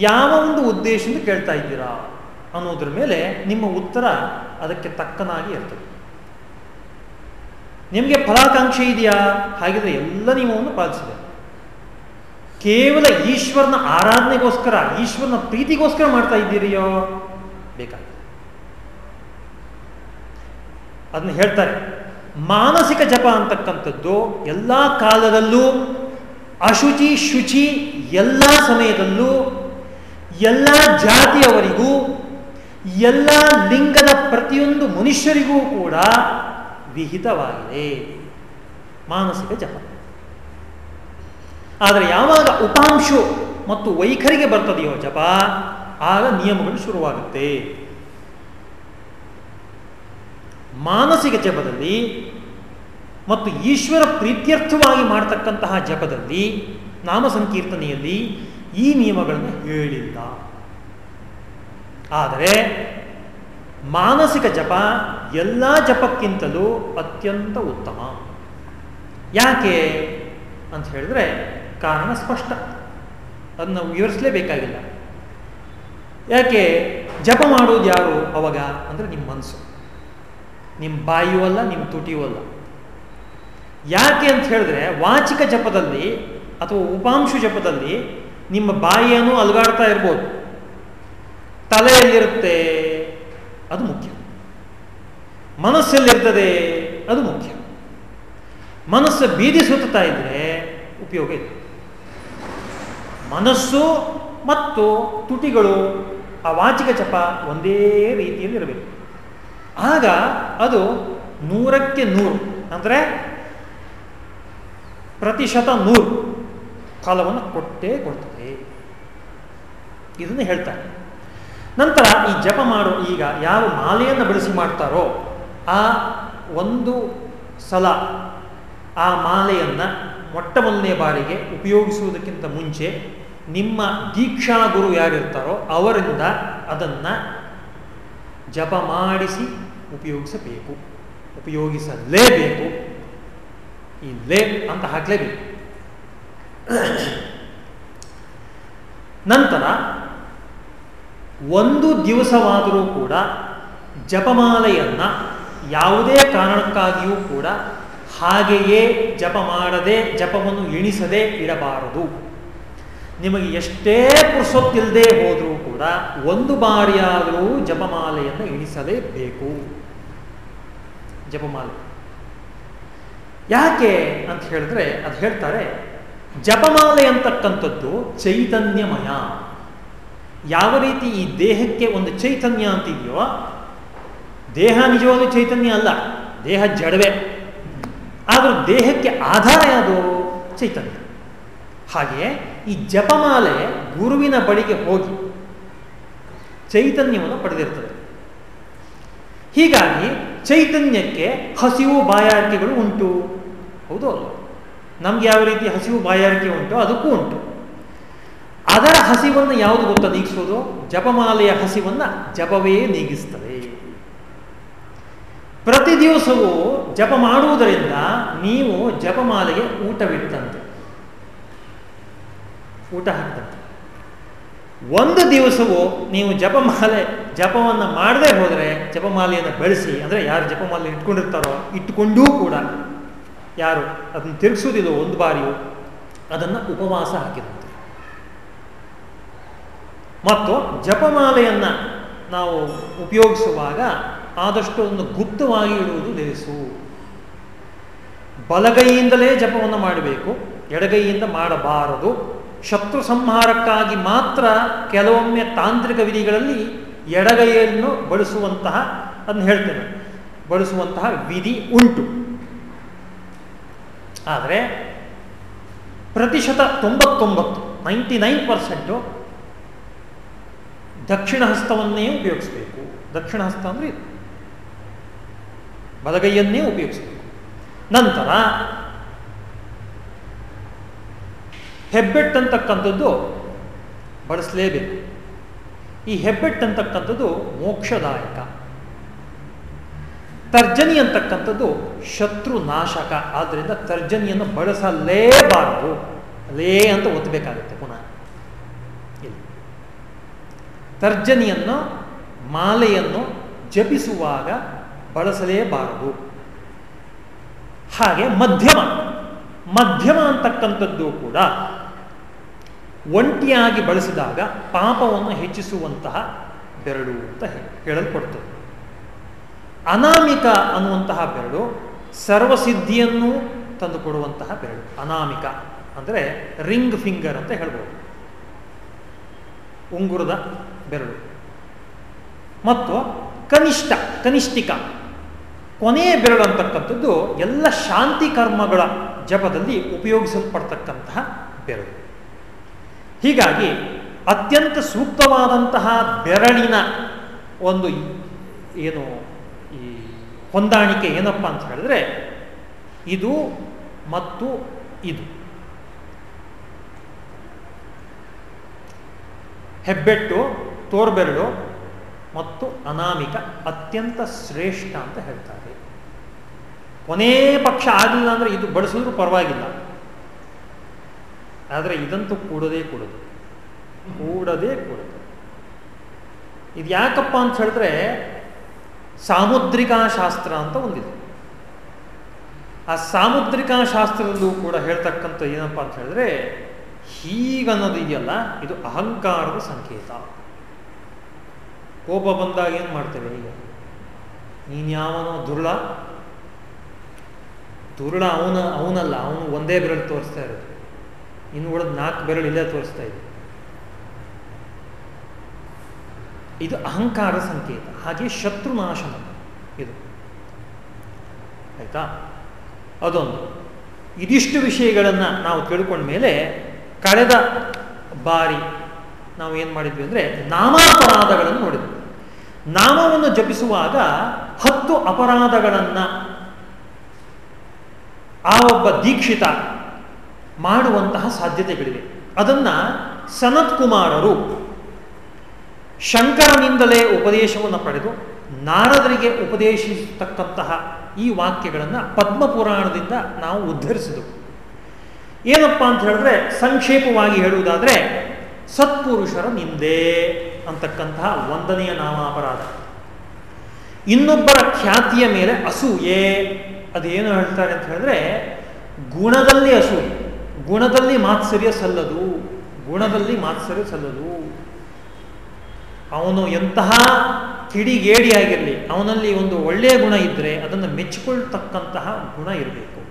Speaker 1: ಯಾವ ಒಂದು ಉದ್ದೇಶದಿಂದ ಕೇಳ್ತಾ ಇದ್ದೀರಾ ಅನ್ನೋದ್ರ ಮೇಲೆ ನಿಮ್ಮ ಉತ್ತರ ಅದಕ್ಕೆ ತಕ್ಕನಾಗಿ ಇರ್ತದೆ. ನಿಮಗೆ ಫಲಾಕಾಂಕ್ಷೆ ಇದೆಯಾ? ಹಾಗಿದ್ರೆ ಎಲ್ಲ ನಿಯಮವನ್ನು ಪಾಲಿಸಿದೆ. ಕೇವಲ ಈಶ್ವರನ ಆರಾಧನೆಗೋಸ್ಕರ, ಈಶ್ವರನ ಪ್ರೀತಿಗೋಸ್ಕರ ಮಾಡ್ತಾ ಇದ್ದೀರಿಯೋ? ಬೇಕಾಗ ಅದನ್ನ ಹೇಳ್ತಾರೆ. ಮಾನಸಿಕ ಜಪ ಅಂತಕ್ಕಂಥದ್ದು ಎಲ್ಲ ಕಾಲದಲ್ಲೂ ಅಶುಚಿ ಶುಚಿ ಎಲ್ಲ ಸಮಯದಲ್ಲೂ ಎಲ್ಲ ಜಾತಿಯವರಿಗೂ ಎಲ್ಲ ಲಿಂಗದ ಪ್ರತಿಯೊಂದು ಮನುಷ್ಯರಿಗೂ ಕೂಡ ವಿಹಿತವಾಗಿದೆ. ಮಾನಸಿಕ ಜಪ. ಆದರೆ ಯಾವಾಗ ಉಪಾಂಶು ಮತ್ತು ವೈಖರಿಗೆ ಬರ್ತದೆಯೋ ಜಪ, ಆಗ ನಿಯಮಗಳು ಶುರುವಾಗುತ್ತೆ. ಮಾನಸಿಕ ಜಪದಲ್ಲಿ ಮತ್ತು ಈಶ್ವರ ಪ್ರೀತ್ಯರ್ಥವಾಗಿ ಮಾಡತಕ್ಕಂತಹ ಜಪದಲ್ಲಿ ನಾಮ ಸಂಕೀರ್ತನೆಯಲ್ಲಿ ಈ ನಿಯಮಗಳನ್ನು ಹೇಳಿಲ್ಲ. ಆದರೆ ಮಾನಸಿಕ ಜಪ ಎಲ್ಲ ಜಪಕ್ಕಿಂತಲೂ ಅತ್ಯಂತ ಉತ್ತಮ. ಯಾಕೆ ಅಂತ ಹೇಳಿದ್ರೆ ಕಾರಣ ಸ್ಪಷ್ಟ. ಅದನ್ನು ವಿವರಿಸಲೇಬೇಕಾಗಿಲ್ಲ. ಯಾಕೆ ಜಪ ಮಾಡೋದು ಯಾರು ಅವಾಗ? ಅಂದರೆ ನಿಮ್ಮ ಮನಸ್ಸು. ನಿಮ್ಮ ಬಾಯಿಯೂ ಅಲ್ಲ ನಿಮ್ಮ ತುಟಿಯೂ ಅಲ್ಲ ಯಾಕೆ ಅಂತ ಹೇಳಿದ್ರೆ, ವಾಚಿಕ ಜಪದಲ್ಲಿ ಅಥವಾ ಉಪಾಂಶು ಜಪದಲ್ಲಿ ನಿಮ್ಮ ಬಾಯಿಯನ್ನು ಅಲುಗಾಡ್ತಾ ಇರ್ಬೋದು. ತಲೆಯಲ್ಲಿರುತ್ತೆ, ಅದು ಮುಖ್ಯ. ಮನಸ್ಸಲ್ಲಿರ್ತದೆ, ಅದು ಮುಖ್ಯ. ಮನಸ್ಸು ಬೀದಿ ಸುತ್ತಾ ಇದ್ರೆ ಉಪಯೋಗ ಇದೆ ಮನಸ್ಸು ಮತ್ತು ತುಟಿಗಳು ಆ ವಾಚಿಕ ಚಪ ಒಂದೇ ರೀತಿಯಲ್ಲಿ ಇರಬೇಕು ಆಗ ಅದು ನೂರಕ್ಕೆ ನೂರು, ಅಂದರೆ ಪ್ರತಿಶತ ನೂರು ಫಲವನ್ನು ಕೊಟ್ಟೇ ಕೊಡ್ತದೆ. ಇದನ್ನು ಹೇಳ್ತಾರೆ. ನಂತರ ಈ ಜಪ ಮಾಡು, ಈಗ ಯಾರು ಮಾಲೆಯನ್ನು ಬಳಸಿ ಮಾಡ್ತಾರೋ ಆ ಒಂದು ಸಲ ಆ ಮಾಲೆಯನ್ನು ಮೊಟ್ಟ ಮೊದಲನೇ ಬಾರಿಗೆ ಉಪಯೋಗಿಸುವುದಕ್ಕಿಂತ ಮುಂಚೆ ನಿಮ್ಮ ದೀಕ್ಷಾ ಗುರು ಯಾರಿರ್ತಾರೋ ಅವರಿಂದ ಅದನ್ನು ಜಪ ಮಾಡಿಸಿ ಉಪಯೋಗಿಸಬೇಕು, ಉಪಯೋಗಿಸಲೇಬೇಕು. ಈ ಲೇ ಅಂತ ಹಾಕಲೇಬೇಕು. ನಂತರ ಒಂದು ದಿವಸವಾದರೂ ಕೂಡ ಜಪಮಾಲೆಯನ್ನು ಯಾವುದೇ ಕಾರಣಕ್ಕಾಗಿಯೂ ಕೂಡ ಹಾಗೆಯೇ ಜಪ ಮಾಡದೆ, ಜಪವನ್ನು ಎಣಿಸದೆ ಇಡಬಾರದು ನಿಮಗೆ ಎಷ್ಟೇ ಪುರುಸೊತ್ತಿಲ್ಲದೆ ಹೋದರೂ ಕೂಡ ಒಂದು ಬಾರಿಯಾದರೂ ಜಪಮಾಲೆಯನ್ನು ಎಣಿಸಲೇಬೇಕು ಜಪಮಾಲೆ. ಯಾಕೆ ಅಂತ ಹೇಳಿದ್ರೆ, ಅದು ಹೇಳ್ತಾರೆ, ಜಪಮಾಲೆ ಅಂತಕ್ಕಂಥದ್ದು ಚೈತನ್ಯಮಯ. ಯಾವ ರೀತಿ ಈ ದೇಹಕ್ಕೆ ಒಂದು ಚೈತನ್ಯ ಅಂತಿದೆಯೋ, ದೇಹ ನಿಜವಾದ ಚೈತನ್ಯ ಅಲ್ಲ, ದೇಹ ಜಡವೆ. ಆದರೂ ದೇಹಕ್ಕೆ ಆಧಾರ ಯಾವುದು? ಚೈತನ್ಯ. ಹಾಗೆಯೇ ಈ ಜಪಮಾಲೆ ಗುರುವಿನ ಬಳಿಗೆ ಹೋಗಿ ಚೈತನ್ಯವನ್ನು ಪಡೆದಿರ್ತದೆ. ಹೀಗಾಗಿ ಚೈತನ್ಯಕ್ಕೆ ಹಸಿವು ಬಾಯಾರಿಕೆಗಳು ಉಂಟು. ಹೌದು ಅಲ್ಲ? ನಮ್ಗೆ ಯಾವ ರೀತಿ ಹಸಿವು ಬಾಯಾರಿಕೆ ಉಂಟು ಅದಕ್ಕೂ ಉಂಟು. ಅದರ ಹಸಿವನ್ನು ಯಾವುದು ಗೊತ್ತ ನೀಗಿಸೋದು? ಜಪಮಾಲೆಯ ಹಸಿವನ್ನು ಜಪವೇ ನೀಗಿಸ್ತದೆ. ಪ್ರತಿ ದಿವಸವೂ ಜಪ ಮಾಡುವುದರಿಂದ ನೀವು ಜಪಮಾಲೆಗೆ ಊಟವಿಟ್ಟಂತೆ ಊಟ ಹಾಕ್ತಂತೆ ಒಂದು ದಿವಸವೂ ನೀವು ಜಪಮಾಲೆ, ಜಪವನ್ನು ಮಾಡದೆ ಹೋದರೆ ಜಪಮಾಲೆಯನ್ನು ಬೆಳೆಸಿ, ಅಂದರೆ ಯಾರು ಜಪಮಾಲೆ ಇಟ್ಕೊಂಡಿರ್ತಾರೋ ಇಟ್ಟುಕೊಂಡೂ ಕೂಡ ಯಾರು ಅದನ್ನು ತಿರುಗಿಸೋದಿಲ್ಲ ಒಂದು ಬಾರಿಯೂ, ಅದನ್ನು ಉಪವಾಸ ಹಾಕಿದಂತೆ. ಮತ್ತು ಜಪಮಾಲೆಯನ್ನು ನಾವು ಉಪಯೋಗಿಸುವಾಗ ಆದಷ್ಟು ಒಂದು ಗುಪ್ತವಾಗಿ ಇಡುವುದು ಲೇಸು. ಬಲಗೈಯಿಂದಲೇ ಜಪವನ್ನು ಮಾಡಬೇಕು, ಎಡಗೈಯಿಂದ ಮಾಡಬಾರದು. ಶತ್ರು ಸಂಹಾರಕ್ಕಾಗಿ ಮಾತ್ರ ಕೆಲವೊಮ್ಮೆ ತಾಂತ್ರಿಕ ವಿಧಿಗಳಲ್ಲಿ ಎಡಗೈಯನ್ನು ಬಳಸುವಂತಹ ಅದನ್ನು ಹೇಳ್ತೇನೆ. ಬಳಸುವಂತಹ ವಿಧಿ ಉಂಟು. ಆದರೆ ಪ್ರತಿಶತ ತೊಂಬತ್ತೊಂಬತ್ತು, ನೈಂಟಿ ನೈನ್ ಪರ್ಸೆಂಟು ದಕ್ಷಿಣ ಹಸ್ತವನ್ನೇ ಉಪಯೋಗಿಸಬೇಕು. ದಕ್ಷಿಣ ಹಸ್ತ ಅಂದರೆ ಬಲಗೈಯನ್ನೇ ಉಪಯೋಗಿಸಬೇಕು. ನಂತರ ಹೆಬ್ಬೆಟ್ ಅಂತಕ್ಕಂಥದ್ದು ಬಳಸಲೇಬೇಕು. ಈ ಹೆಬ್ಬೆಟ್ ಅಂತಕ್ಕಂಥದ್ದು ಮೋಕ್ಷದಾಯಕ. ತರ್ಜನಿ ಅಂತಕ್ಕಂಥದ್ದು ಶತ್ರು ನಾಶಕ ಆದ್ದರಿಂದ ತರ್ಜನಿಯನ್ನು ಬಳಸಲೇಬಾರದು. ಲೇ ಅಂತ ಒತ್ತಬೇಕಾಗುತ್ತೆ ಪುನಃ. ಇಲ್ಲಿ. ತರ್ಜನಿಯನ್ನು, ಮಾಲೆಯನ್ನು ಜಪಿಸುವಾಗ ಬಳಸಲೇಬಾರದು. ಹಾಗೆ ಮಧ್ಯಮ. ಮಧ್ಯಮ ಅಂತಕ್ಕಂಥದ್ದು ಕೂಡ ಒಂಟಿಯಾಗಿ ಬಳಸಿದಾಗ ಪಾಪವನ್ನು ಹೆಚ್ಚಿಸುವಂತಹ ಬೆರಳು ಅಂತ ಹೇಳಲ್ಪಡ್ತದೆ. ಅನಾಮಿಕ ಅನ್ನುವಂತಹ ಬೆರಳು ಸರ್ವಸಿದ್ಧಿಯನ್ನು ತಂದುಕೊಡುವಂತಹ ಬೆರಳು. ಅನಾಮಿಕ ಅಂದರೆ ರಿಂಗ್ ಫಿಂಗರ್ ಅಂತ ಹೇಳ್ಬೋದು. ಉಂಗುರದ ಬೆರಳು. ಮತ್ತು ಕನಿಷ್ಠ, ಕನಿಷ್ಠಿಕ. ಕೊನೆಯ ಬೆರಳು ಅಂತಕ್ಕಂಥದ್ದು ಎಲ್ಲ ಶಾಂತಿ ಕರ್ಮಗಳ ಜಪದಲ್ಲಿ ಉಪಯೋಗಿಸಲ್ಪಡ್ತಕ್ಕಂತಹ ಬೆರಳು. ಹೀಗಾಗಿ ಅತ್ಯಂತ ಸೂಕ್ತವಾದಂತಹ ಬೆರಳಿನ ಒಂದು ಏನು ಈ ಹೊಂದಾಣಿಕೆ ಏನಪ್ಪ ಅಂತ ಹೇಳಿದ್ರೆ ಇದು ಮತ್ತು ಇದು. ಹೆಬ್ಬೆಟ್ಟು, ತೋರ್ಬೆರಳು ಮತ್ತು ಅನಾಮಿಕ ಅತ್ಯಂತ ಶ್ರೇಷ್ಠ ಅಂತ ಹೇಳ್ತಾರೆ. ಕೊನೇ ಪಕ್ಷ ಆಗಲಿಲ್ಲ ಅಂದರೆ ಇದು ಬಳಸಿದ್ರೂ ಪರವಾಗಿಲ್ಲ. ಆದರೆ ಇದಂತೂ ಕೂಡದೇ ಕೂಡದು. ಕೂಡದೇ ಕೂಡದು. ಇದು ಯಾಕಪ್ಪ ಅಂತ ಹೇಳಿದ್ರೆ ಸಾಮುದ್ರಿಕಾ ಶಾಸ್ತ್ರ ಅಂತ ಒಂದಿದೆ. ಆ ಸಾಮುದ್ರಿಕಾ ಶಾಸ್ತ್ರದಲ್ಲೂ ಕೂಡ ಹೇಳ್ತಕ್ಕಂಥ ಏನಪ್ಪ ಅಂತ ಹೇಳಿದ್ರೆ ಹೀಗನ್ನೋದು ಇದೆಯಲ್ಲ, ಇದು ಅಹಂಕಾರದ ಸಂಕೇತ. ಕೋಪ ಬಂದಾಗ ಏನು ಮಾಡ್ತೇವೆ ಈಗ? ನೀನ್ಯಾವನೋ ದುರುಳ? ದುರುಳ ಅವನ, ಅವನಲ್ಲ, ಅವನು ಒಂದೇ ಬೆರಳು ತೋರಿಸ್ತಾ ಇರೋದು. ಇನ್ನು ಉಳಿದ ನಾಲ್ಕು ಬೆರಳು ಇಲ್ಲೇ ತೋರಿಸ್ತಾ ಇದೆ. ಇದು ಅಹಂಕಾರ ಸಂಕೇತ, ಹಾಗೆ ಶತ್ರುನಾಶನ ಇದು. ಆಯ್ತಾ? ಅದೊಂದು. ಇದಿಷ್ಟು ವಿಷಯಗಳನ್ನು ನಾವು ತಿಳ್ಕೊಂಡ ಮೇಲೆ ಕಳೆದ ಬಾರಿ ನಾವು ಏನು ಮಾಡಿದ್ವಿ ಅಂದರೆ ನಾಮಾಪರಾಧಗಳನ್ನು ನೋಡಿದ್ವಿ. ನಾಮವನ್ನು ಜಪಿಸುವಾಗ ಹತ್ತು ಅಪರಾಧಗಳನ್ನು ಆ ಒಬ್ಬ ದೀಕ್ಷಿತ ಮಾಡುವಂತಹ ಸಾಧ್ಯತೆಗಳಿವೆ. ಅದನ್ನು ಸನತ್ ಕುಮಾರರು ಶಂಕರನಿಂದಲೇ ಉಪದೇಶವನ್ನು ಪಡೆದು ನಾರದರಿಗೆ ಉಪದೇಶಿಸತಕ್ಕಂತಹ ಈ ವಾಕ್ಯಗಳನ್ನು ಪದ್ಮಪುರಾಣದಿಂದ ನಾವು ಉದ್ಧರಿಸಿದವು. ಏನಪ್ಪ ಅಂತ ಹೇಳಿದ್ರೆ ಸಂಕ್ಷೇಪವಾಗಿ ಹೇಳುವುದಾದರೆ, ಸತ್ಪುರುಷರ ನಿಂದೆ ಅಂತಕ್ಕಂತಹ ಒಂದನೆಯ ನಾಮಾಪರಾಧ. ಇನ್ನೊಬ್ಬರ ಖ್ಯಾತಿಯ ಮೇಲೆ ಅಸೂಯೆ, ಅದೇನು ಹೇಳ್ತಾರೆ ಅಂತ ಹೇಳಿದ್ರೆ, ಗುಣದಲ್ಲಿ ಅಸೂಯೆ. ಗುಣದಲ್ಲಿ ಮಾತ್ಸರ್ಯ ಸಲ್ಲದು. ಗುಣದಲ್ಲಿ ಮಾತ್ಸರ್ಯ ಸಲ್ಲದು. ಅವನು ಎಂತಹ ಕಿಡಿಗೇಡಿಯಾಗಿರಲಿ ಅವನಲ್ಲಿ ಒಂದು ಒಳ್ಳೆಯ ಗುಣ ಇದ್ದರೆ ಅದನ್ನು ಮೆಚ್ಚಿಕೊಳ್ತಕ್ಕಂತಹ ಗುಣ ಇರಬೇಕು.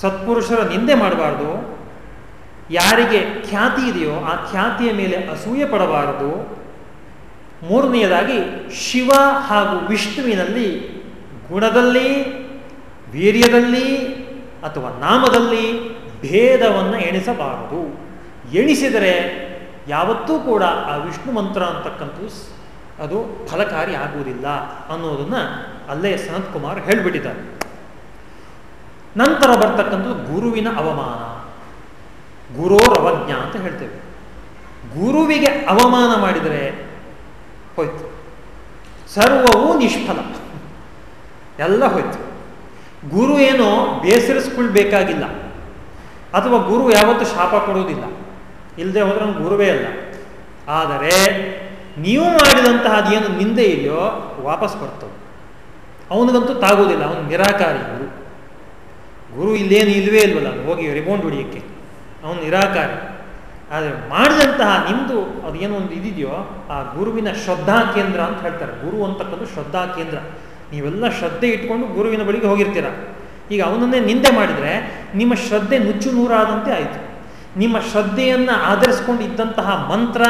Speaker 1: ಸತ್ಪುರುಷರ ನಿಂದೆ ಮಾಡಬಾರ್ದು. ಯಾರಿಗೆ ಖ್ಯಾತಿ ಇದೆಯೋ ಆ ಖ್ಯಾತಿಯ ಮೇಲೆ ಅಸೂಯೆ ಪಡಬಾರದು. ಮೂರನೆಯದಾಗಿ, ಶಿವ ಹಾಗೂ ವಿಷ್ಣುವಿನಲ್ಲಿ ಗುಣದಲ್ಲಿ, ವೀರ್ಯದಲ್ಲಿ ಅಥವಾ ನಾಮದಲ್ಲಿ ಭೇದವನ್ನು ಎಣಿಸಬಾರದು. ಎಣಿಸಿದರೆ ಯಾವತ್ತೂ ಕೂಡ ಆ ವಿಷ್ಣು ಮಂತ್ರ ಅಂತಕ್ಕಂಥದ್ದು ಅದು ಫಲಕಾರಿ ಆಗುವುದಿಲ್ಲ ಅನ್ನೋದನ್ನು ಅಲ್ಲೇ ಸನತ್ ಕುಮಾರ್ ಹೇಳಿಬಿಟ್ಟಿದ್ದಾರೆ. ನಂತರ ಬರ್ತಕ್ಕಂಥದ್ದು ಗುರುವಿನ ಅವಮಾನ. ಗುರೋರವಜ್ಞ ಅಂತ ಹೇಳ್ತೇವೆ. ಗುರುವಿಗೆ ಅವಮಾನ ಮಾಡಿದರೆ ಹೋಯ್ತು. ಸರ್ವವೂ ನಿಷ್ಫಲ. ಎಲ್ಲ ಹೋಯ್ತು. ಗುರು ಏನೋ ಬೇಸರಿಸ್ಕೊಳ್ಬೇಕಾಗಿಲ್ಲ. ಅಥವಾ ಗುರು ಯಾವತ್ತೂ ಶಾಪ ಕೊಡುವುದಿಲ್ಲ. ಇಲ್ಲದೆ ಹೋದ್ರೆ ಗುರುವೇ ಅಲ್ಲ. ಆದರೆ ನೀವು ಮಾಡಿದಂತಹ ಅದೇನು ನಿಂದೆ ಇದೆಯೋ ವಾಪಸ್ ಬರ್ತವೆ. ಅವನಿಗಂತೂ ತಾಗೋದಿಲ್ಲ ಅವನು ನಿರಾಕಾರಿ ಗುರು. ಗುರು ಇಲ್ಲೇನು ಇಲ್ವೇ ಇಲ್ವಲ್ಲ. ಹೋಗಿ ರಿಬೌಂಡ್ ಹೊಡಿಯೋಕ್ಕೆ. ಅವನು ನಿರಾಕಾರಿ. ಆದರೆ ಮಾಡಿದಂತಹ ನಿಮ್ಮದು ಅದೇನೋ ಒಂದು ಇದಿದೆಯೋ, ಆ ಗುರುವಿನ ಶ್ರದ್ಧಾ ಕೇಂದ್ರ ಅಂತ ಹೇಳ್ತಾರೆ. ಗುರು ಅಂತಕ್ಕಂಥ ಶ್ರದ್ಧಾ ಕೇಂದ್ರ ನೀವೆಲ್ಲ ಶ್ರದ್ಧೆ ಇಟ್ಕೊಂಡು ಗುರುವಿನ ಬಳಿಗೆ ಹೋಗಿರ್ತೀರ. ಈಗ ಅವನನ್ನೇ ನಿಂದೆ ಮಾಡಿದರೆ ನಿಮ್ಮ ಶ್ರದ್ಧೆ ನುಚ್ಚು ನೂರಾದಂತೆ ಆಯಿತು. ನಿಮ್ಮ ಶ್ರದ್ಧೆಯನ್ನು ಆಧರಿಸ್ಕೊಂಡು ಇದ್ದಂತಹ ಮಂತ್ರ,